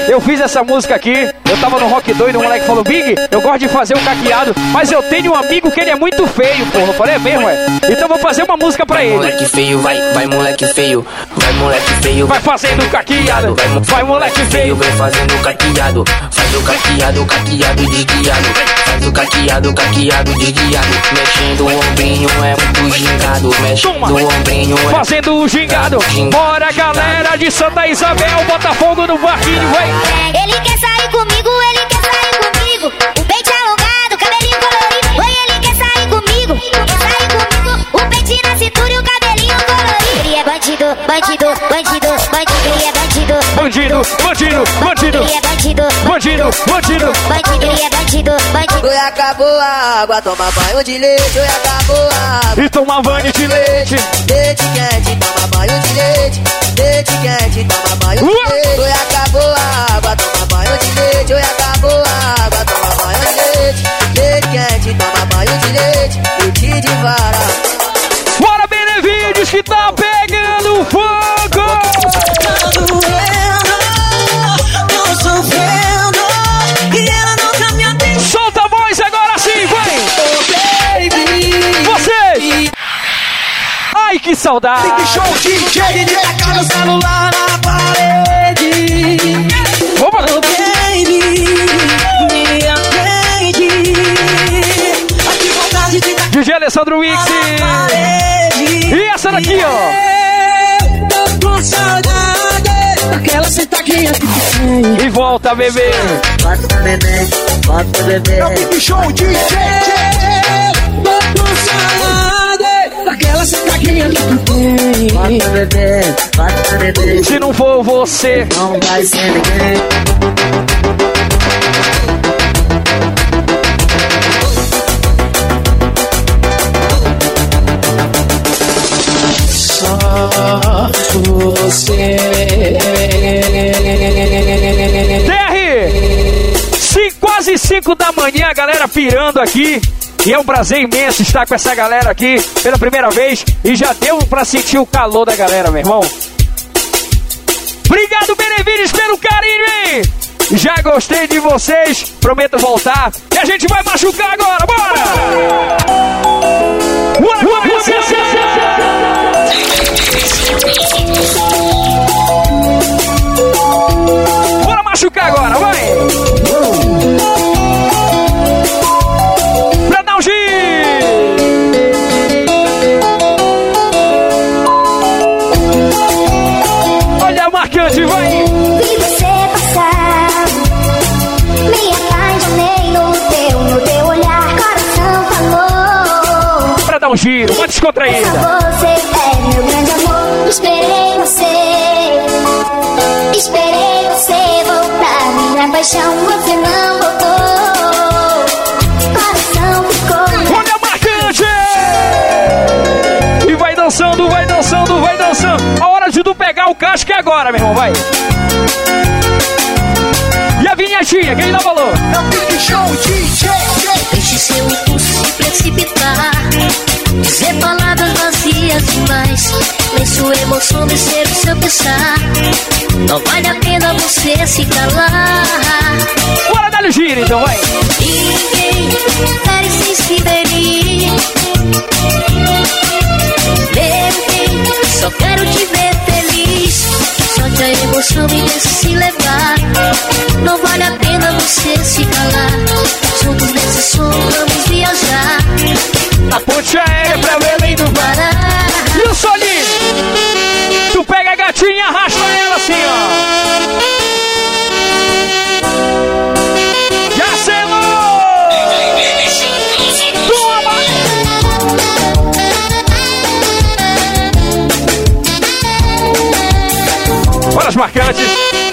Eu fiz essa música aqui, eu tava no rock doido, o moleque falou, Big, eu gosto de fazer um caqueado, mas eu tenho um amigo que ele é muito feio, porra. Eu falei, é mesmo, é? Então vou fazer uma música pra ele. Moleque feio, vai, vai moleque feio, vai moleque feio, Vai fazendo caqueado, vai, vai moleque feio. vem fazendo caqueado, faz o caqueado, caqueado de guiado, faz o caqueado, caqueado de guiado, mexendo o ombrinho é muito gingado, mexendo o ombrinho é Fazendo o gingado. Bora, galera de Santa Isabel, Botafogo no barquinho, vai. Ele quer sair comigo, ele quer sair comigo. O peito alongado, cabelinho colorido. Oi, ele quer sair comigo, quer sair comigo. O peito na cintura e o cabelinho colorido. Ele é bandido, bandido, bandido, bandido. Ele é bandido, Bandido, bandido, bandido. ele é bandido, Bandido, bandido. bandido. É bandido, bandido. Oi, acabou a água, toma banho de leite. Oi, acabou a água. E toma banho de leite. Leite quente, toma banho de leite. Leite quente, toma banho de leite. Oi, acabou a água, toma banho de leite. Oi, acabou a água, toma banho de leite. Leite quente, toma banho de leite. Leite de vara. Bora, Benevides, que tá pegando fogo. Saudade. Big Show DJ, taca meu celular na parede. Opa. Oh, baby, me atende. Vontade de dar DJ DJ Alessandro Wix. E essa daqui, ó. Tô com saudade daquela sentadinha que tu tem. E volta, bebê. Bota bebê, bota bebê. É o Big Show DJ. Saudade daquela sentadinha que tu tem. Bota bebê, bota bebê. Se não for você, Não vai ser ninguém. Só você. TR, sim, quase 5 da manhã, a galera pirando aqui. E é um prazer imenso estar com essa galera aqui pela primeira vez. E já deu pra sentir o calor da galera, meu irmão. Obrigado, Benevides, pelo carinho, hein? Já gostei de vocês. Prometo voltar. E a gente vai machucar agora, bora! Bora, bora, Bora machucar agora, vai! Um giro, uma descontraída. Você é meu grande amor, esperei você, esperei você voltar. Minha paixão, você não voltou, coração ficou. Olha a marcante! E vai dançando, vai dançando, vai dançando. A hora de tu pegar o casco é agora, meu irmão, vai. E a vinhetinha, quem dá valor? É o Big Show DJ. Deixe seu impulso se precipitar Dizer palavras vazias demais. Nem sua emoção descer o seu pensar. Não vale a pena você se calar. Bora dar o giro, então, vai. Ninguém merece se ferir. Bebê, só quero te ver feliz. Só que a emoção me deixa se levar. Não vale a pena você se calar. Juntos nesse som vamos viajar A ponte aérea pra Belém do Pará E o solinho? Tu pega a gatinha e arrasta ela assim, ó. Já selou! Toma! Bora as marcantes.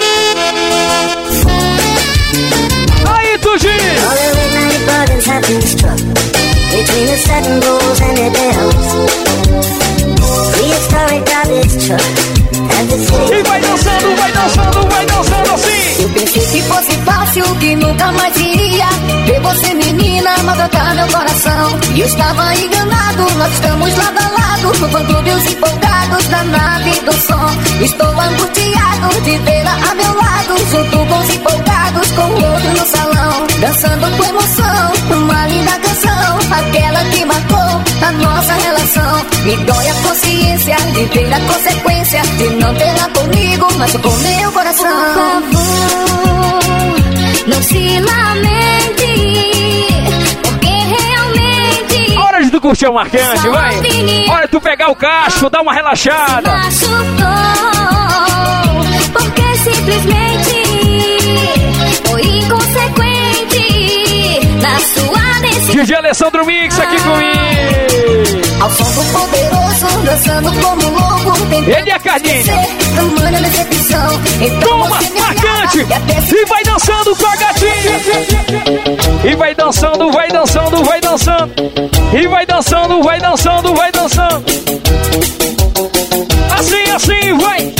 setting goals and it bells. Prehistoric garbage truck. Everything. Que nunca mais iria ver você, menina, maltratar meu coração. E eu estava enganado, nós estamos lado a lado, no fã clube os empolgados da nave do som. Estou angustiado de vê-la a meu lado, junto com os empolgados, com outro no salão. Dançando com emoção, uma linda canção, aquela que marcou a nossa relação. Me dói a consciência de ver a consequência de não tê-la comigo, mas com meu coração. Por favor, não se lamente, porque realmente Hora de tu curtir o marcante, vai! Hora de tu pegar o casco, dar uma relaxada! machucou, porque simplesmente foi inconsequente na sua decisão. DJ Alessandro Mix aqui comigo! Ao som do poderoso, dançando como louco, Ele tamanha decepção. Então Toma, marcante! e vai dançando com a gatinha! E vai dançando, vai dançando, vai dançando! E vai dançando, vai dançando, vai dançando! Assim, assim! Vai,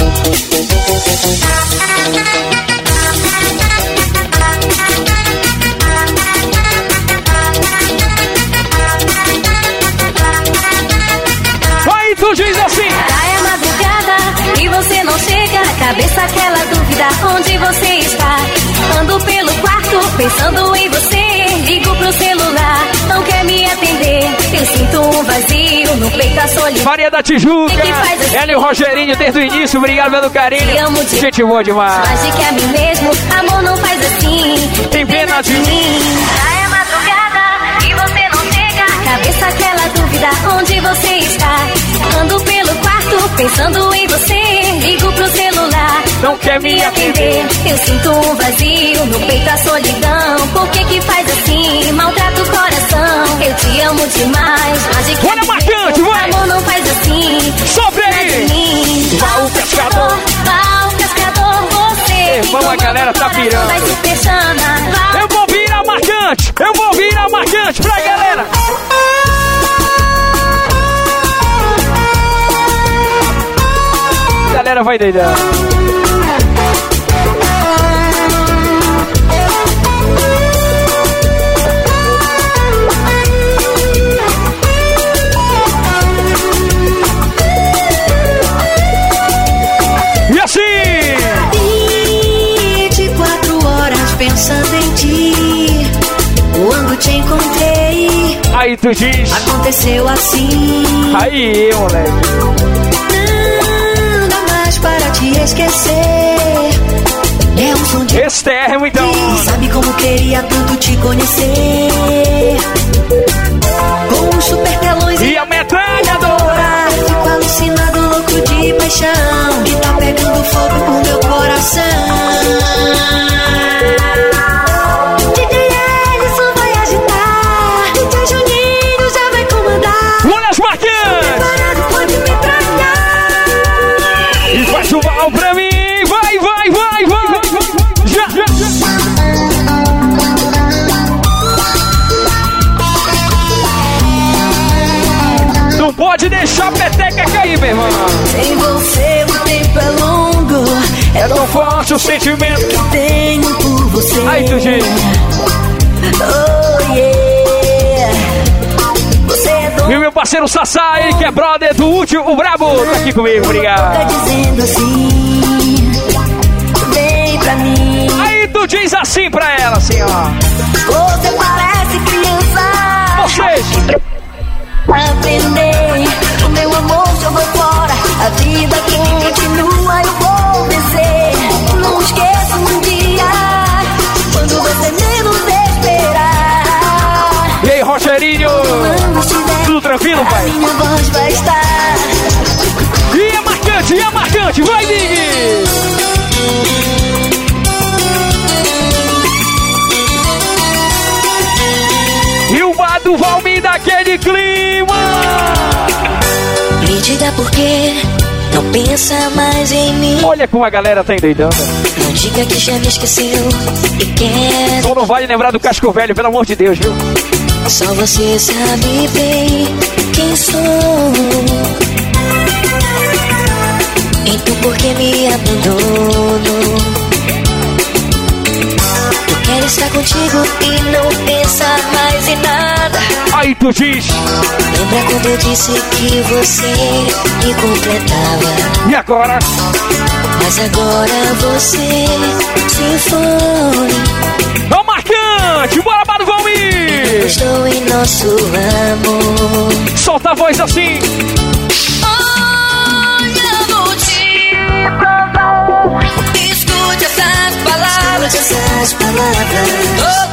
Maria da Tijuca, ela e o Rogerinho desde o início, obrigado pelo carinho. De- Gente boa demais. Mais de que a mim mesmo, amor não faz assim. Tem pena de mim. Já é madrugada e você não chega. cabeça aquela dúvida onde você está. Ando pelo quarto pensando em você. Ligo pro celular, não quer me atender. Eu sinto um vazio no peito, a solidão. Por que que faz assim? Maltrata o coração. Eu te amo demais, mas de que Olha marcante, vai! Amor não faz assim. De mim. Vai o pescador. O pescador, você. Que a galera tá comanda o pirando. coração da superchana. Vai Eu vou virar marcante! Eu vou virar marcante pra galera! Galera vai doidando. E assim! 24 horas pensando em ti. Quando te encontrei, Aí tu diz. aconteceu assim. Aí, moleque. Te esquecer. É um som de Esse termo, então. Sabe como queria tanto te conhecer? Com os super telões E a metralhadora. Fico alucinado, louco de paixão. Que tá pegando fogo no meu coração. Meu irmão! Sem você o tempo é longo. É tão forte o sentimento que tenho por você. Aí, tu diz. Oh yeah. Você é dono. E o meu parceiro Sassá, ele que é brother do último, o Brabo, tá aqui comigo, Tá obrigado! dizendo assim. Vem pra mim. Aí tu diz assim pra ela, assim, ó. Você parece criança. Vocês! Aprender. A vida continua, eu vou vencer. Não esqueça um dia. Quando você menos esperar. E aí, Rogerinho? Tudo tranquilo, pai? minha voz vai estar. E é marcante, e é marcante, vai, Big! E o bar do Valmir daquele clima! Diga por quê. Não pensa mais em mim. Olha como a galera tá endoidando. Não diga que já me esqueceu e quer. Só não vale lembrar do casco velho, pelo amor de Deus, viu? Só você sabe bem quem sou. Então por que me abandono? Eu quero estar contigo e não pensar mais em nada. Aí tu diz, Lembra quando eu disse que você me completava? e agora? Mas agora você se foi. Ó, marcante, bora bar do Eu Valmir! estou em nosso amor. Solta a voz assim! Olha, vou te. Escute essas palavras. Escute essas palavras. Toda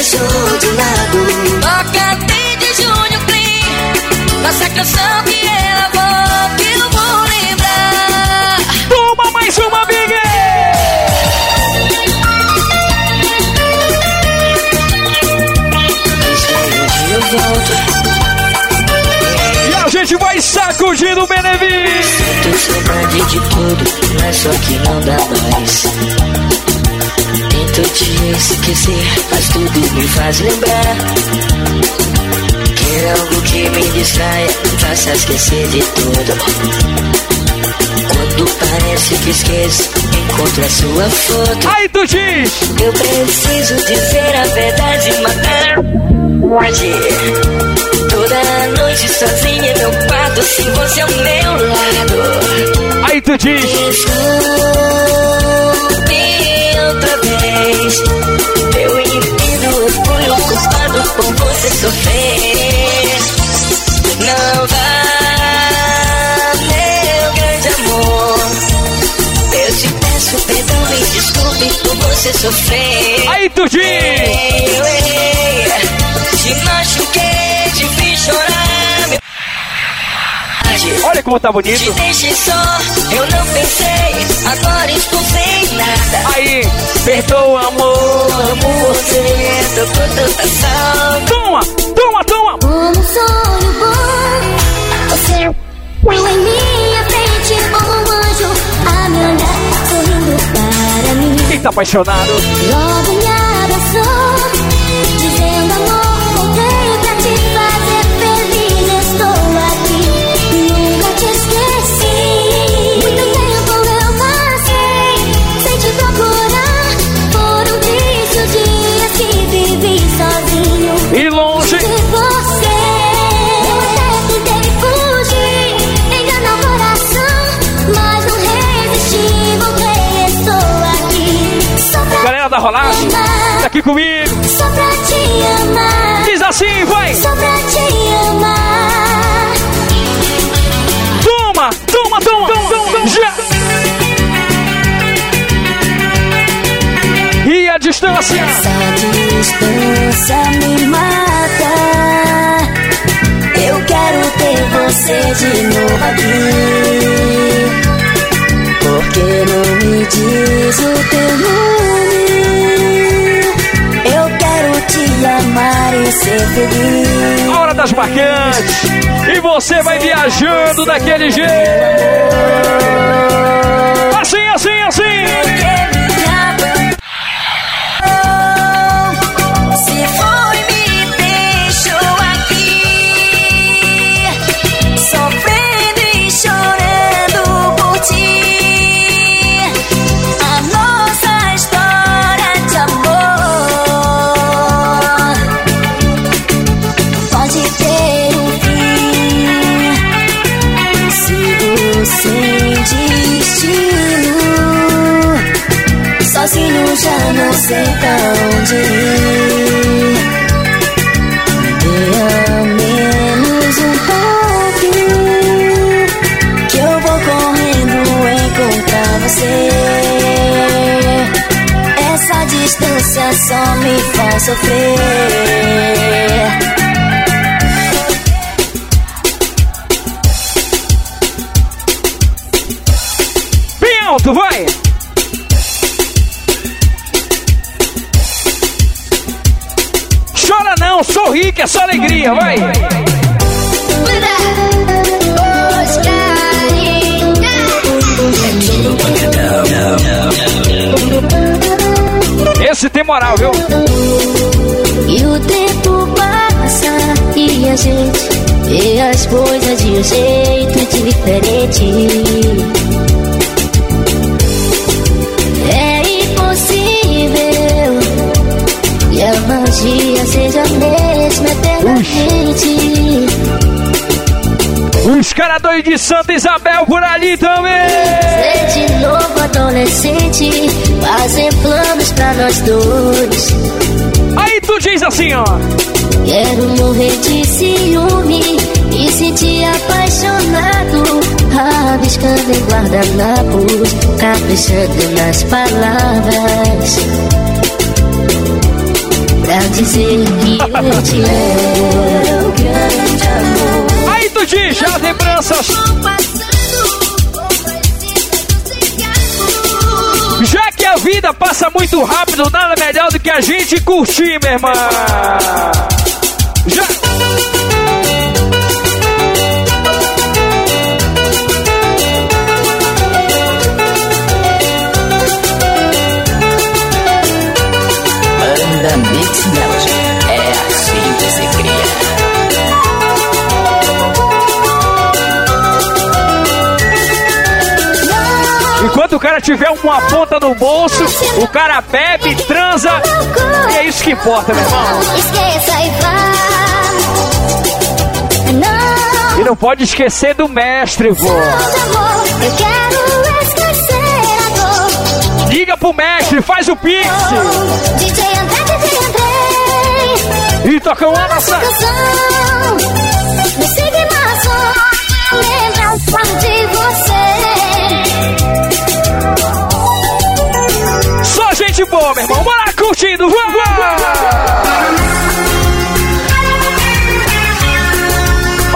deixou de lado. Toca desde junho, Clean. Nossa canção que ela volta, que eu vou lembrar. Toma mais uma, Big! Eu volto. E a gente vai sacudindo o Benevis! Sinto saudade de tudo, mas só que não dá mais. Tento te esquecer, mas tudo me faz lembrar. Quero algo que me distraia, me faça esquecer de tudo. Quando parece que esqueço, encontro a sua foto. Aí tu diz! Eu preciso dizer a verdade, matar. Pode. Toda noite sozinha meu quarto, sem você ao meu lado. Aí tu diz! Desculpe você sofrer. Aí, Tudinho! Eu errei, te machuquei, te fiz chorar. meu- Olha como tá Te bonito. deixei só, eu não pensei, agora estou sem nada. Aí, perdoa, amor. Amo você, tô com tanta saudade. Toma, toma, toma. Como um sonho bom, você veio em minha tá apaixonado? Logo me abraçou, da rolagem, tá aqui comigo. só pra te amar. Diz assim, vai. Só pra te amar. Toma, toma, toma, toma, toma. Já. E a distância? Essa distância me mata. Eu quero ter você de novo aqui. Porque não me diz o teu amar e ser feliz. Hora das marcantes. E você vai viajando daquele jeito. Assim, assim, assim. Sei pra onde ir. Dê ao menos um pouquinho. Que eu vou correndo encontrar você. Essa distância só me faz sofrer. Que é só alegria, vai. Esse tem moral, viu? E o tempo passa e a gente vê as coisas de um jeito diferente. É impossível que a magia seja a mesma eternamente. Os caras doidos de Santa Isabel por ali também. Ser de novo adolescente, fazer planos pra nós dois. Aí tu diz assim, ó. Quero morrer de ciúme e sentir apaixonado. Rabiscando em guardanapos, caprichando nas palavras. Pra dizer que eu te amo, grande amor. Aí tu diz, já as lembranças. Já que a vida passa muito rápido, nada melhor do que a gente curtir, minha irmã. Já. Enquanto o cara tiver uma ponta no bolso, o cara bebe, transa. E é isso que importa, meu irmão. Esqueça e vá. Não, E não pode esquecer do mestre, vô. Liga pro mestre, faz o pix. E toca uma nossa. canção. Me siga e. Lembrança de você. Só gente boa, meu irmão. Bora curtindo, vamos!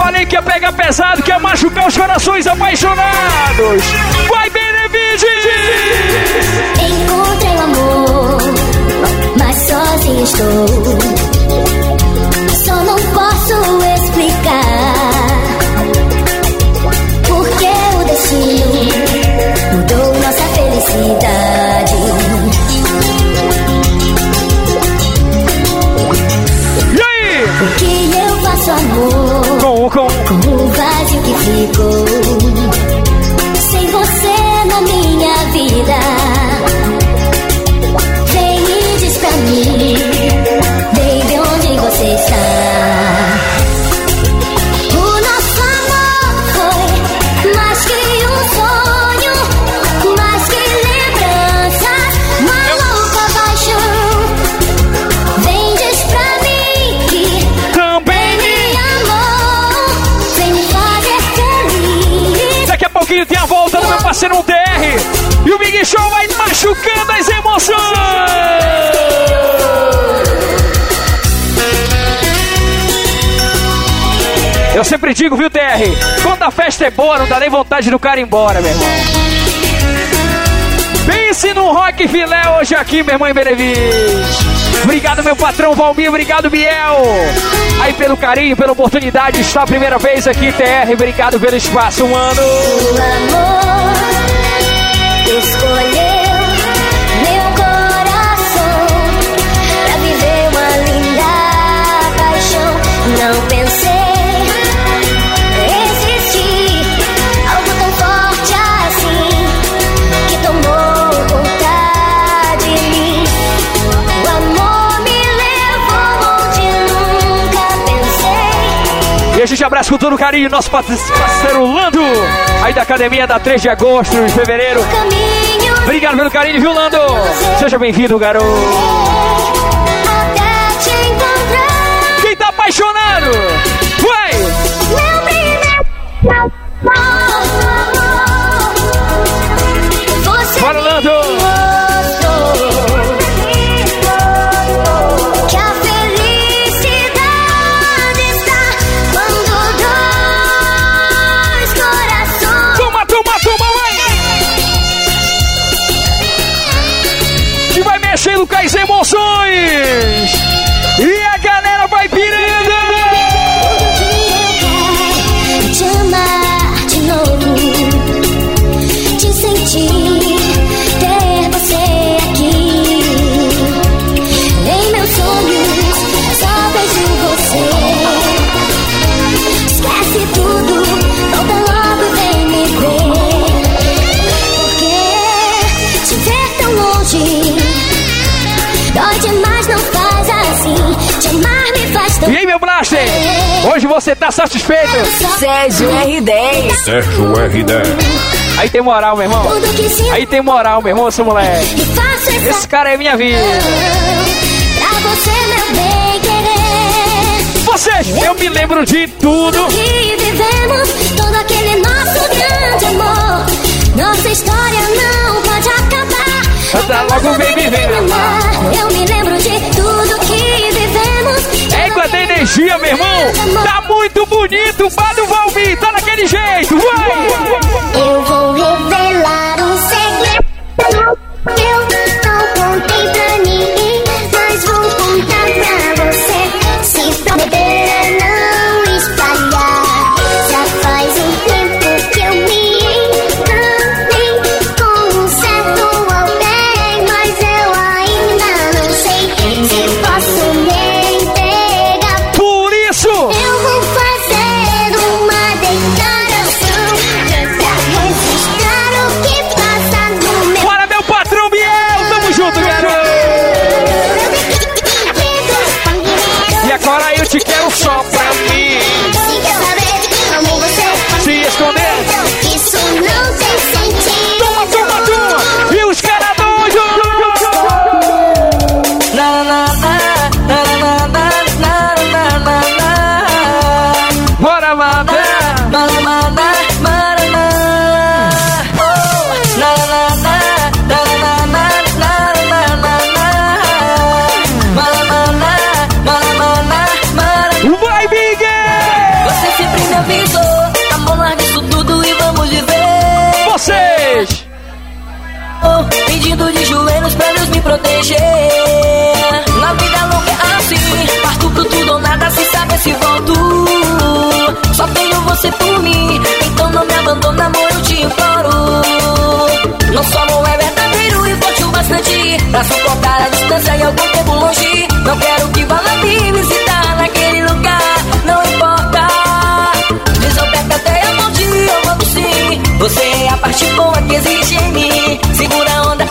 Olha aí que é pegar pesado, que é machucar os corações apaixonados. Vai, Benevide! Encontrei o amor, mas sozinho estou. Sempre digo, viu, TR? Quando a festa é boa, não dá nem vontade do cara ir embora, meu irmão. Pense no Rock Filé hoje aqui, meu irmão, em Benevis. Obrigado, meu patrão Valmir. Obrigado, Biel. Aí pelo carinho, pela oportunidade de estar a primeira vez aqui, TR. Obrigado pelo espaço, mano. O amor a gente abraça com todo carinho nosso parceiro Lando, aí da academia da 3 de agosto, de fevereiro. Obrigado pelo carinho, viu, Lando? Seja bem-vindo, garoto. Quem tá apaixonado? Vai! Hoje você tá satisfeito? Sérgio R10. Sérgio R10. Aí tem moral, meu irmão. Aí tem moral, meu irmão, esse moleque. Esse cara é minha vida. Pra você, meu bem querer. Vocês, eu me lembro de tudo. Que vivemos todo aquele nosso grande amor. Nossa história não pode acabar. Anda logo, vem me ver. Eu me lembro de energia, meu irmão. Tá muito bonito. Vá do Valmir, tá daquele jeito. Vai! Eu vou revelar um você por mim. Então não me abandona, amor, eu te imploro. Nosso amor é verdadeiro e forte o bastante. Pra suportar a distância e algum tempo longe. Não quero que vá lá me visitar naquele lugar. Não importa. Desoberta até a morte, eu amo sim. Você é a parte boa que existe em mim. Segura a onda,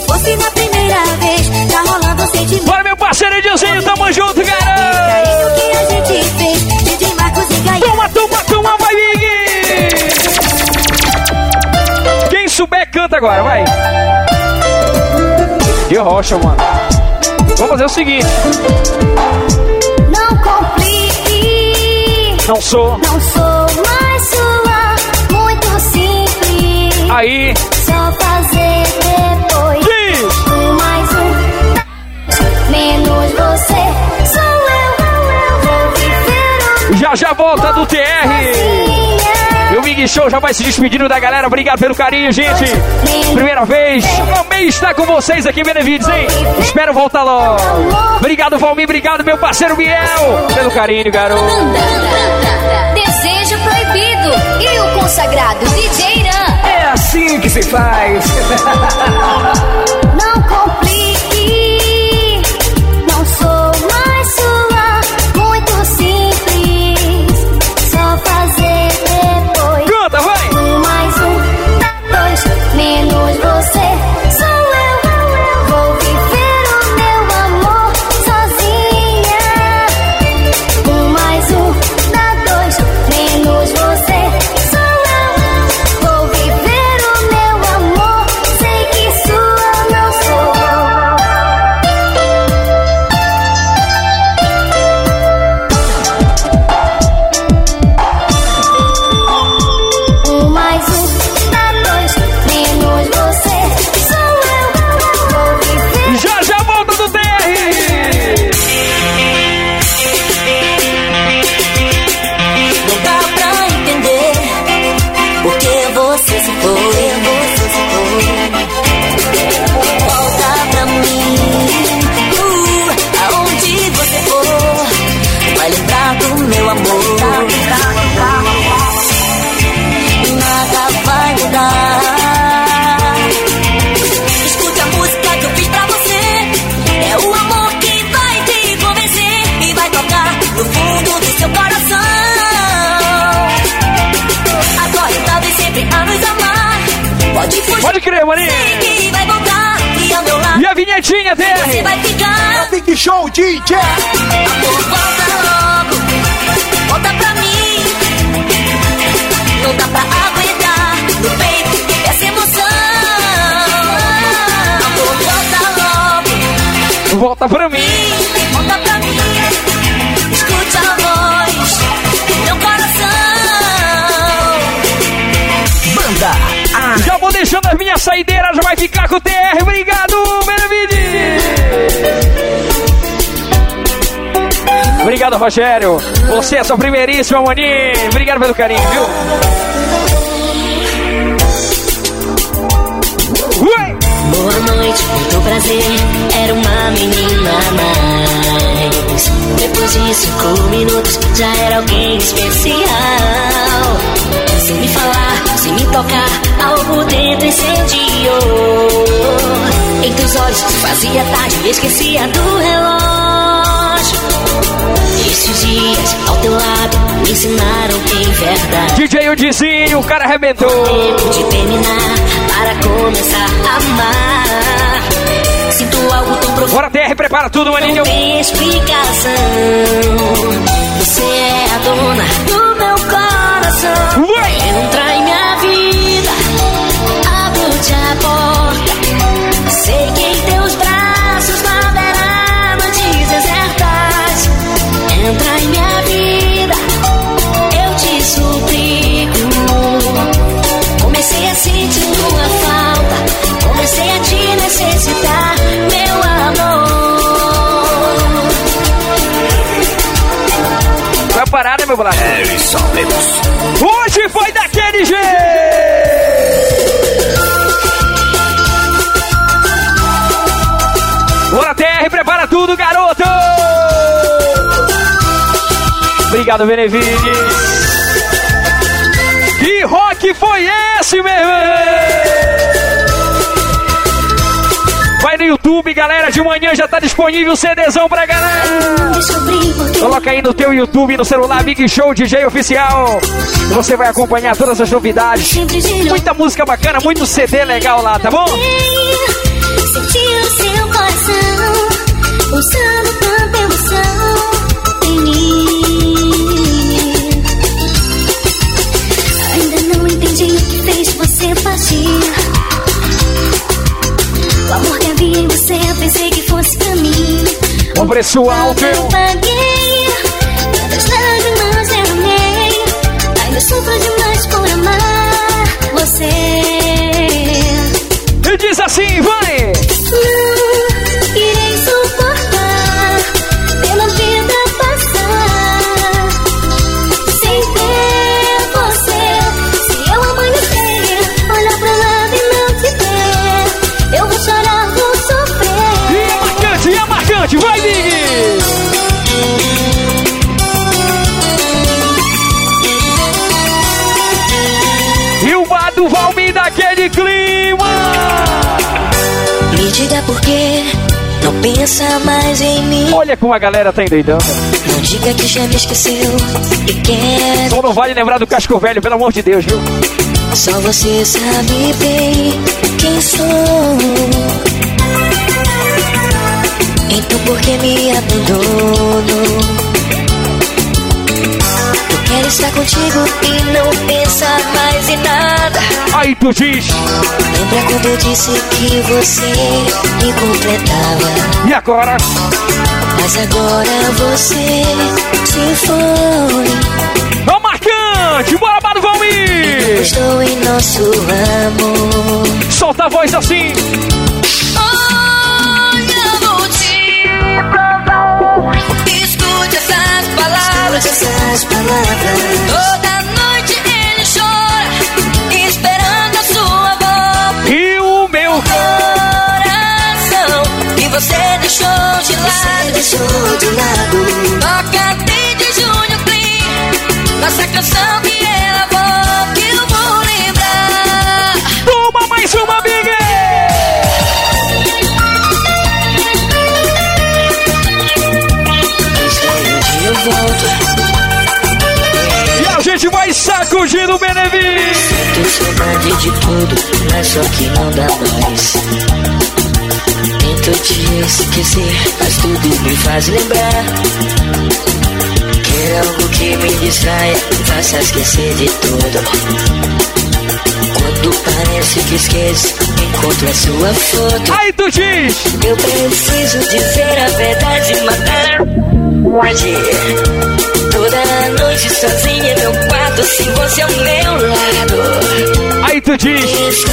se fosse na primeira vez. Tá rolando um sentimento. Bora, meu parceiro Edilzinho, tamo junto, garoto! O que a gente fez? DJ Marcos e Gaiato. Toma, toma, toma, vai, Big! Quem souber, canta agora, vai! E o Rocha, mano. Vamos fazer o seguinte: Não complique. não sou. Não sou mais sua. Muito simples. Aí, já já volta do TR! E o Big Show já vai se despedindo da galera. Obrigado pelo carinho, gente. Primeira vez. Amei estar com vocês aqui, Benevides, hein? Espero voltar logo. Obrigado, Valmir. Obrigado, meu parceiro Biel. Pelo carinho, garoto. Desejo proibido e o consagrado DJ Irã. É assim que se faz. vai ficar com o TR. Obrigado, Benevides! Obrigado, Rogério. Você é sua primeiríssima, maninho. Obrigado pelo carinho, viu? Noite, muito prazer. Era uma menina a mais. Depois de cinco minutos já era alguém especial. Sem me falar, sem me tocar, algo dentro incendiou. Em teus olhos fazia tarde esquecia do relógio. Esses dias ao teu lado me ensinaram que em verdade. DJ Udizinho, o cara arrebentou. Tempo de terminar para começar a amar. Sinto algo tão profundo. Bora TR, prepara tudo, maninho. Não tem explicação. Você é a dona do meu coração. Entra Entra em minha vida, eu te suplico. Comecei a sentir tua falta, comecei a te necessitar, meu amor. Vai parar, né, meu bolacha? É, isso mesmo. Hoje foi daquele jeito! Obrigado, Benevides! Que rock foi esse, meu irmão? Vai no YouTube, galera, de manhã já tá disponível o CDzão pra galera. Coloca aí no teu YouTube, no celular, Big Show DJ Oficial. Você vai acompanhar todas as novidades. Muita música bacana, muito CD legal lá, tá bom? Sentir o seu coração pulsando tanta O amor que havia em você eu pensei que fosse pra mim. Um preço alto. Eu paguei, tantas lágrimas derramei. Ainda sofro demais por amar você. E diz assim, vai! Não diga por quê, não pensa mais em mim. Olha como a galera tá endoidando. Não diga que já me esqueceu e quer. Só não vale lembrar do Casco Velho, pelo amor de Deus, viu? Só você sabe bem quem sou. Então por que me abandono? Quero estar contigo e não pensar mais em nada. Aí tu diz. Lembra quando eu disse que você me completava? E agora? Mas agora você se foi. Ô marcante, bora, Bado Não Valmir! estou em nosso amor. Solta a voz assim. Palavras. Essas palavras. Toda noite ele chora, esperando a sua voz. E o meu Coração, e você deixou de lado. Deixou de lado. Toca desde Júnior Clean, nossa canção que ela vai sacudindo o Benevides! Sinto saudade de tudo, mas só que não dá mais. Tento te esquecer, mas tudo me faz lembrar. Quero algo que me distraia, faça esquecer de tudo. Quando parece que esqueço, encontro a sua foto. Aí tu diz! Eu preciso dizer a verdade, matar pode. Toda noite sozinha em meu quarto, sem você ao meu lado. Aí tu diz! Desculpe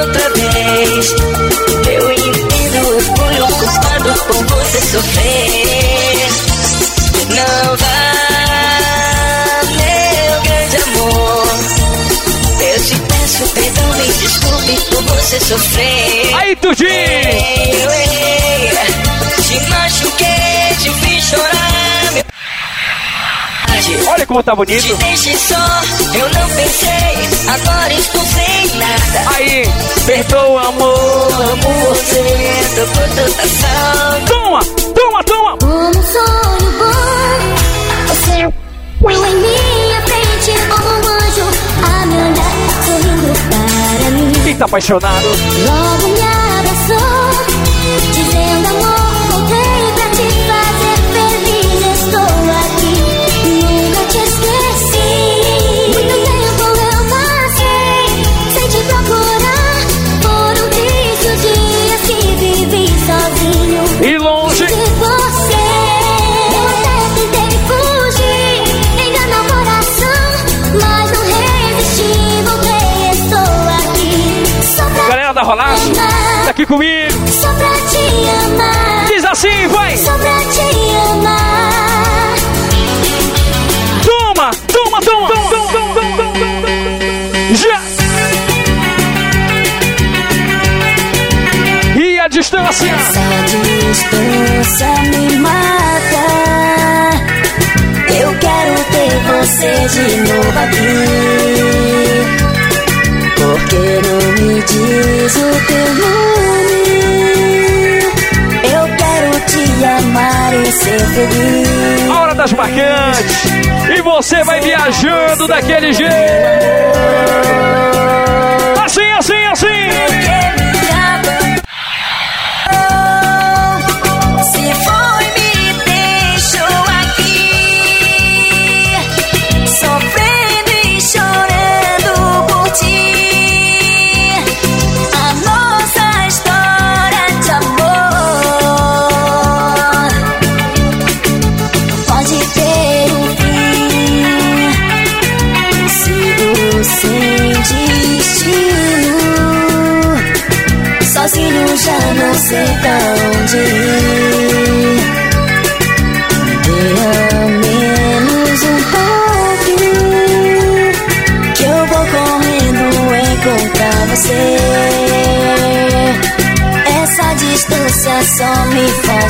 outra vez. Eu entendo, o culpado por você sofrer. Não vá, meu grande amor. Olha como tá bonito. Te deixei só, eu não pensei, agora estou sem nada. Aí, perdoa, amor. Amo você, tô com tanta saudade. Toma, toma, toma. Como um sonho bom, você foi em minha frente como um anjo a me olhar sorrindo para mim. Quem tá apaixonado? Logo me abraçou, dizendo amor, Rolagem, tá aqui comigo. só pra te amar. Diz assim, vai. Só pra te amar. Toma, toma, toma. toma, toma, toma, toma, toma. Já. E a distância? Essa distância me mata. Eu quero ter você de novo aqui. Porque não me diz o teu nome. Eu quero te amar e ser feliz. Hora das marcantes. E você vai viajando daquele jeito. Assim, assim, assim.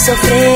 Sofrer.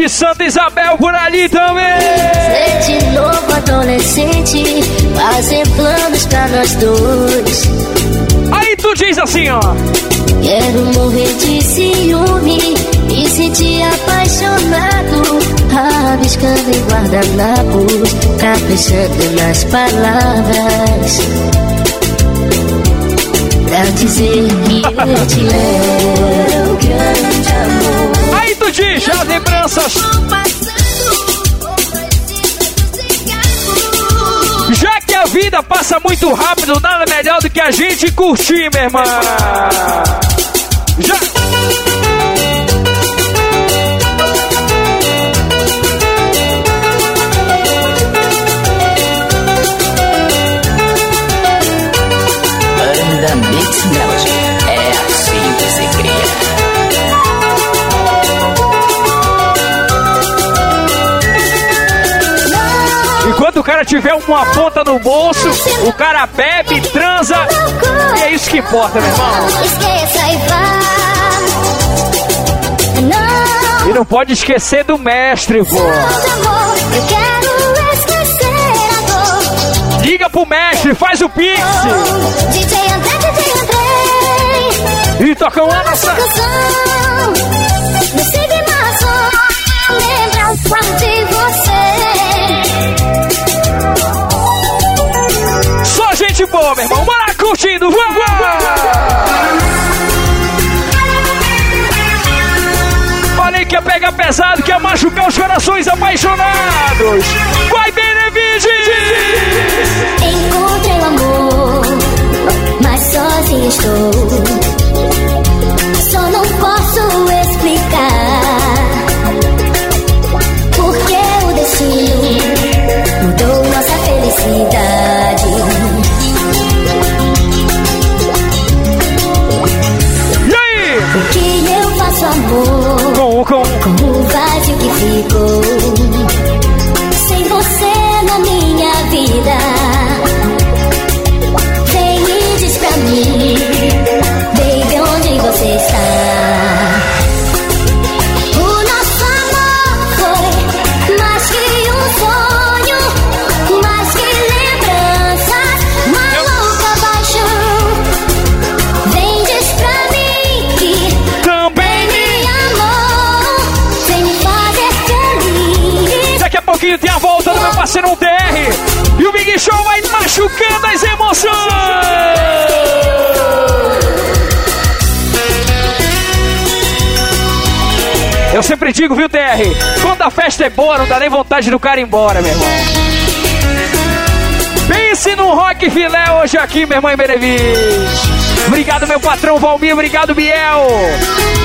De Santa Isabel por ali também. Ser de novo adolescente, fazer planos pra nós dois. Aí tu diz assim, ó. Quero morrer de ciúme, me sentir apaixonado, rabiscando em guardanapos, caprichando nas palavras. Pra dizer que eu te amo, grande amor. As lembranças. Já que a vida passa muito rápido, nada melhor do que a gente curtir, minha irmã. Já. Cara tiver uma ponta no bolso, o cara bebe, transa. E é isso que importa, meu irmão. Esqueça e. Não, pode esquecer do mestre, dor. Liga pro mestre, faz o pix. E toca uma nossa. Zona, lembrança de você. Boa, meu irmão. Bora curtindo, vamos! quer pegar pesado, quer machucar os corações apaixonados. Vai, Benevides! Encontrei o amor, mas sozinho estou. Só não posso explicar porque o destino mudou nossa felicidade. Sem você na minha vida. Vem e diz pra mim, baby, onde você está? Machucando as emoções. Eu sempre digo, viu, TR? Quando a festa é boa, não dá nem vontade do cara ir embora, meu irmão. Pense no rock filé hoje aqui, meu irmão Benevis. Obrigado, meu patrão Valmir. Obrigado, Biel.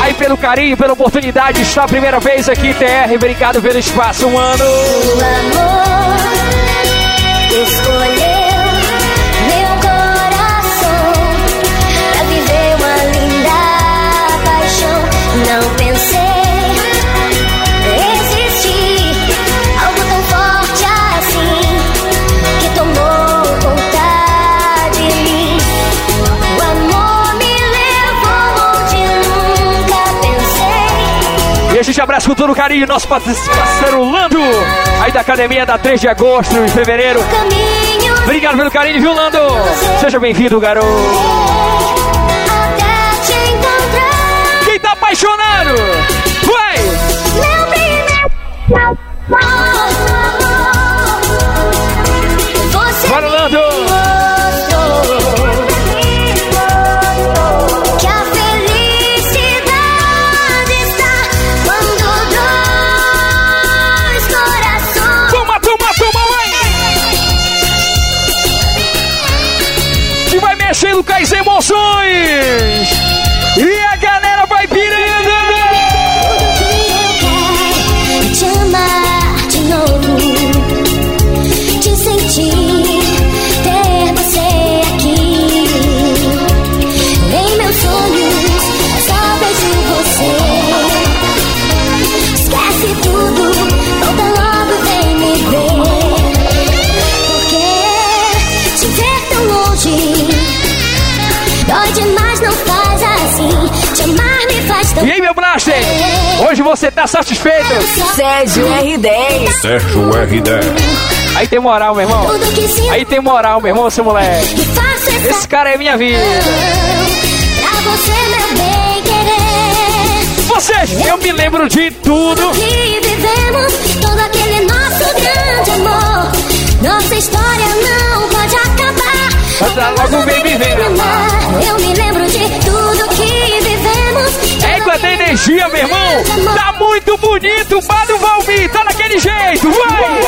Aí pelo carinho, pela oportunidade de estar a primeira vez aqui, TR. Obrigado pelo espaço, mano. O amor escolheu pensei. E a gente abraça com todo o carinho nosso parceiro Lando, aí da academia da 3 de agosto, em fevereiro. Obrigado pelo carinho, viu, Lando? Seja bem-vindo, garoto. Sérgio R10. Aí tem moral, meu irmão. Aí tem moral, meu irmão, seu moleque. Essa Esse cara é minha vida. Pra você, meu bem querer. Vocês, eu me lembro de tudo. Que vivemos todo aquele nosso grande amor. Nossa história não pode acabar. Tá logo vem me ver, amar. Eu me lembro de energia, meu irmão. Tá muito bonito. Bar do Valmir, tá daquele jeito. Vai!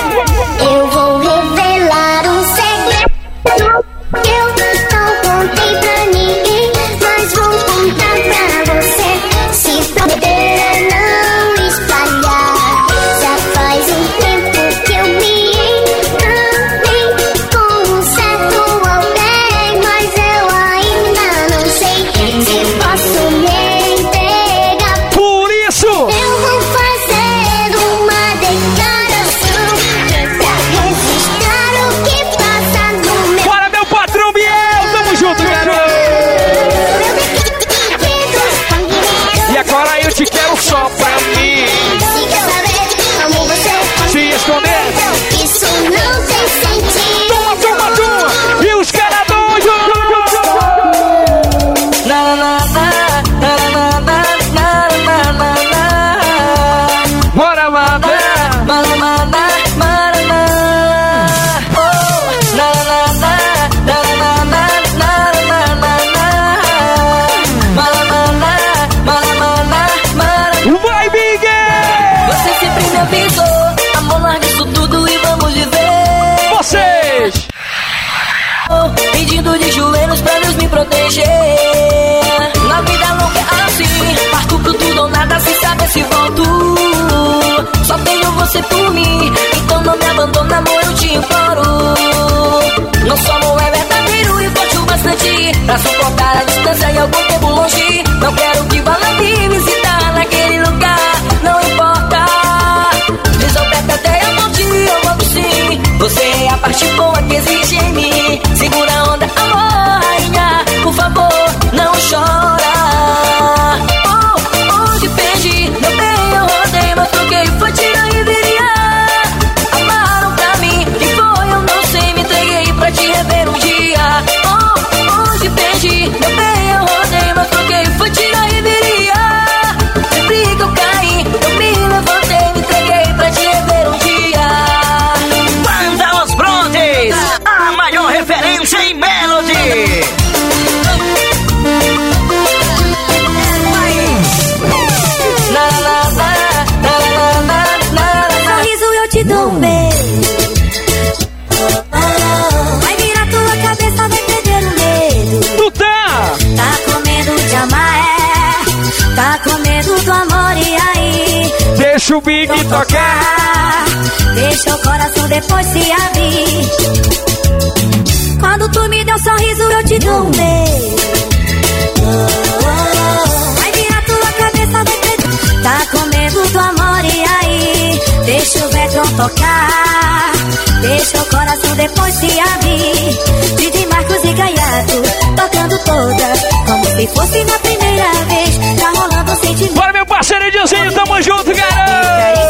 Eu vou revelar um segredo De joelhos pra Deus me proteger. Na vida louca é assim, parto pro tudo ou nada sem saber se volto. Só tenho você por mim, então não me abandona, amor, eu te imploro. Nosso amor é verdadeiro e forte o bastante pra suportar a distância e algum tempo longe. Não quero que vá lá me visitar Você é a parte boa que existe em mim. Segura a onda, amor, Deixa o coração depois se abrir. Quando tu me deu um sorriso, eu te dou um beijo. Vai virar tua cabeça, perder. Tá com medo do amor, e aí? Deixa o vetro tocar. Deixa o coração depois se abrir. Didi Marcos e Gaiato, tocando toda. Como se fosse na primeira vez. Tá rolando um sentimento. Bora, meu parceiro Edilzinho, tamo junto, garoto!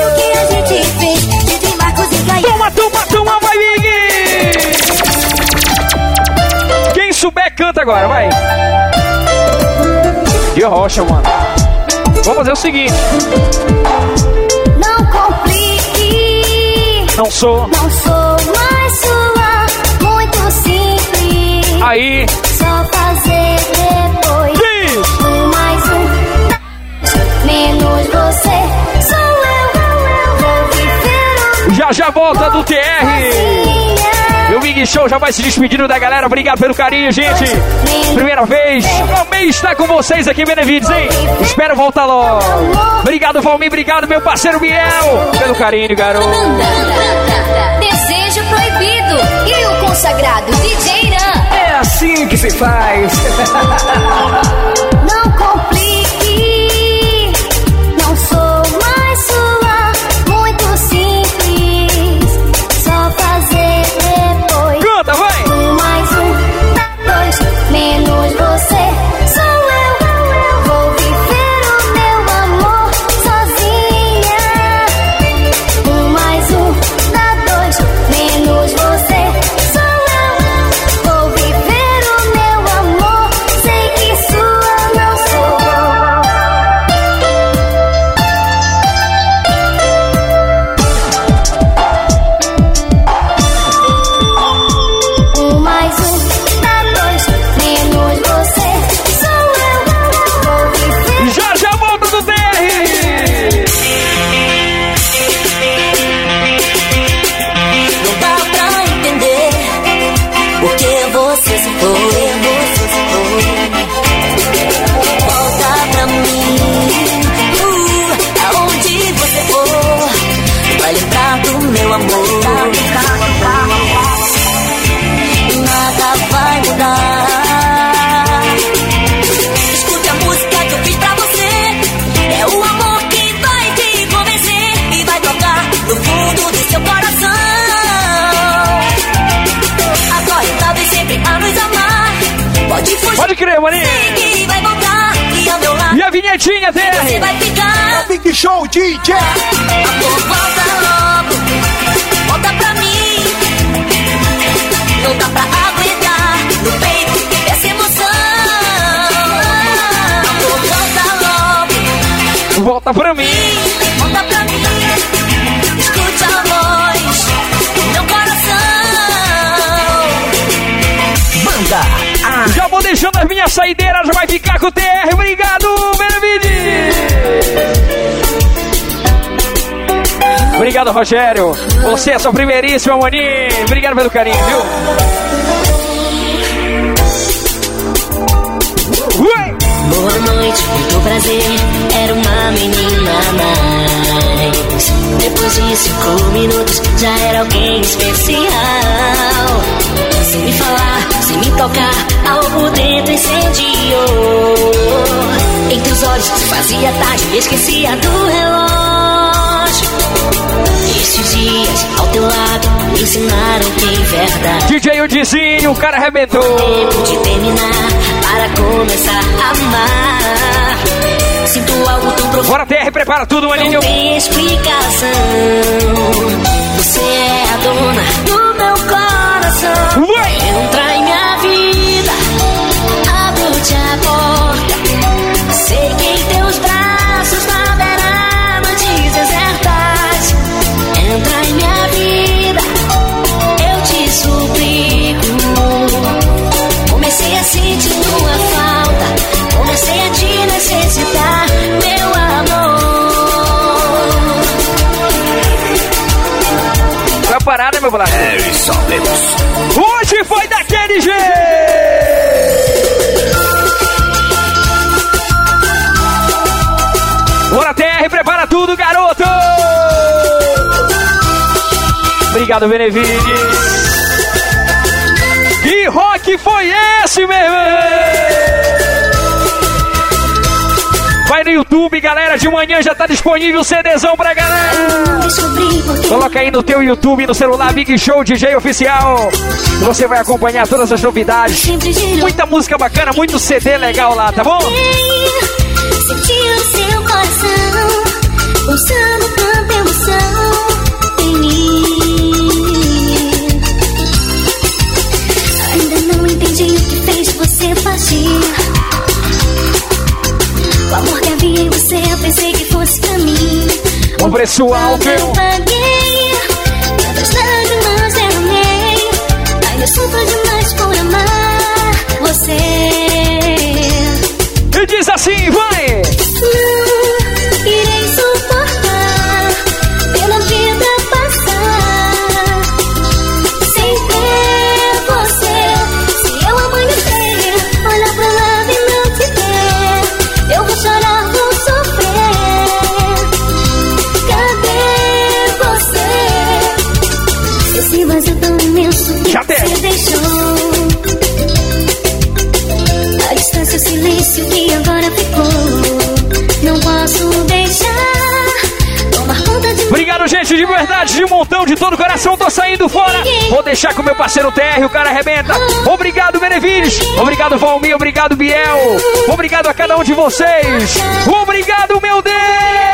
Agora, vai! E o Rocha, mano. Vamos fazer o seguinte: Não complique. não sou. Não sou mais sua, muito simples. Aí, Só fazer depois. Diz. Um mais um, menos você. Sou eu, vou viver o já já volta do TR! sozinha. O Big Show já vai se despedindo da galera. Obrigado pelo carinho, gente. Primeira vez. Amei estar com vocês aqui, Benevides, hein? Espero voltar logo. Obrigado, Valmir. Obrigado, meu parceiro Biel. Pelo carinho, garoto. Desejo proibido. E o consagrado DJ Irã. É assim que se faz. Não complique. Show DJ. Amor, volta logo. Volta pra mim. Não dá pra aguentar no peito essa emoção. Amor, volta logo. Volta pra mim! Volta pra mim. Escute a voz do meu coração. Banda Já vou deixando as minhas saideiras, já vai ficar com o TR. Obrigado, Obrigado, Rogério. Você é sua primeiríssima, Moni. Obrigado pelo carinho, viu? Boa noite, muito prazer. Era uma menina a mais. Depois de cinco minutos, já era alguém especial. Sem me falar, sem me tocar, algo dentro incendiou. Entre os olhos, se fazia tarde, esquecia do relógio. Esses dias ao teu lado me ensinaram que em verdade. DJ Udizinho, o cara arrebentou. Tempo de terminar para começar a amar. Sinto algo tão profundo. Bora TR, prepara tudo, maninho. Não tem explicação. Você é a dona do meu coração. Vai. Entra em minha vida, abre-te a porta. Sei que Entra em minha vida, eu te suplico. Comecei a sentir tua falta, comecei a te necessitar, meu amor. Né, meu bolacha? É, e sabemos. Hoje foi daquele jeito! Bora, TR, prepara tudo, garoto! Obrigado, Benevides. Que rock foi esse, meu irmão? Vai no YouTube, galera. De manhã já tá disponível o CDzão pra galera. Coloca aí no teu YouTube, no celular, Big Show DJ Oficial. Você vai acompanhar todas as novidades. Muita música bacana, muito CD legal lá, tá bom? Pensei que fosse pra mim. Um preço alto. Eu paguei, tantas lágrimas derramei. Ainda sofro demais por amar você. E diz assim, vai! De verdade, de montão, de todo o coração. Tô saindo fora. Vou deixar com o meu parceiro TR, o cara arrebenta. Obrigado, Benevides. Obrigado, Valmir. Obrigado, Biel. Obrigado a cada um de vocês. Obrigado, meu Deus.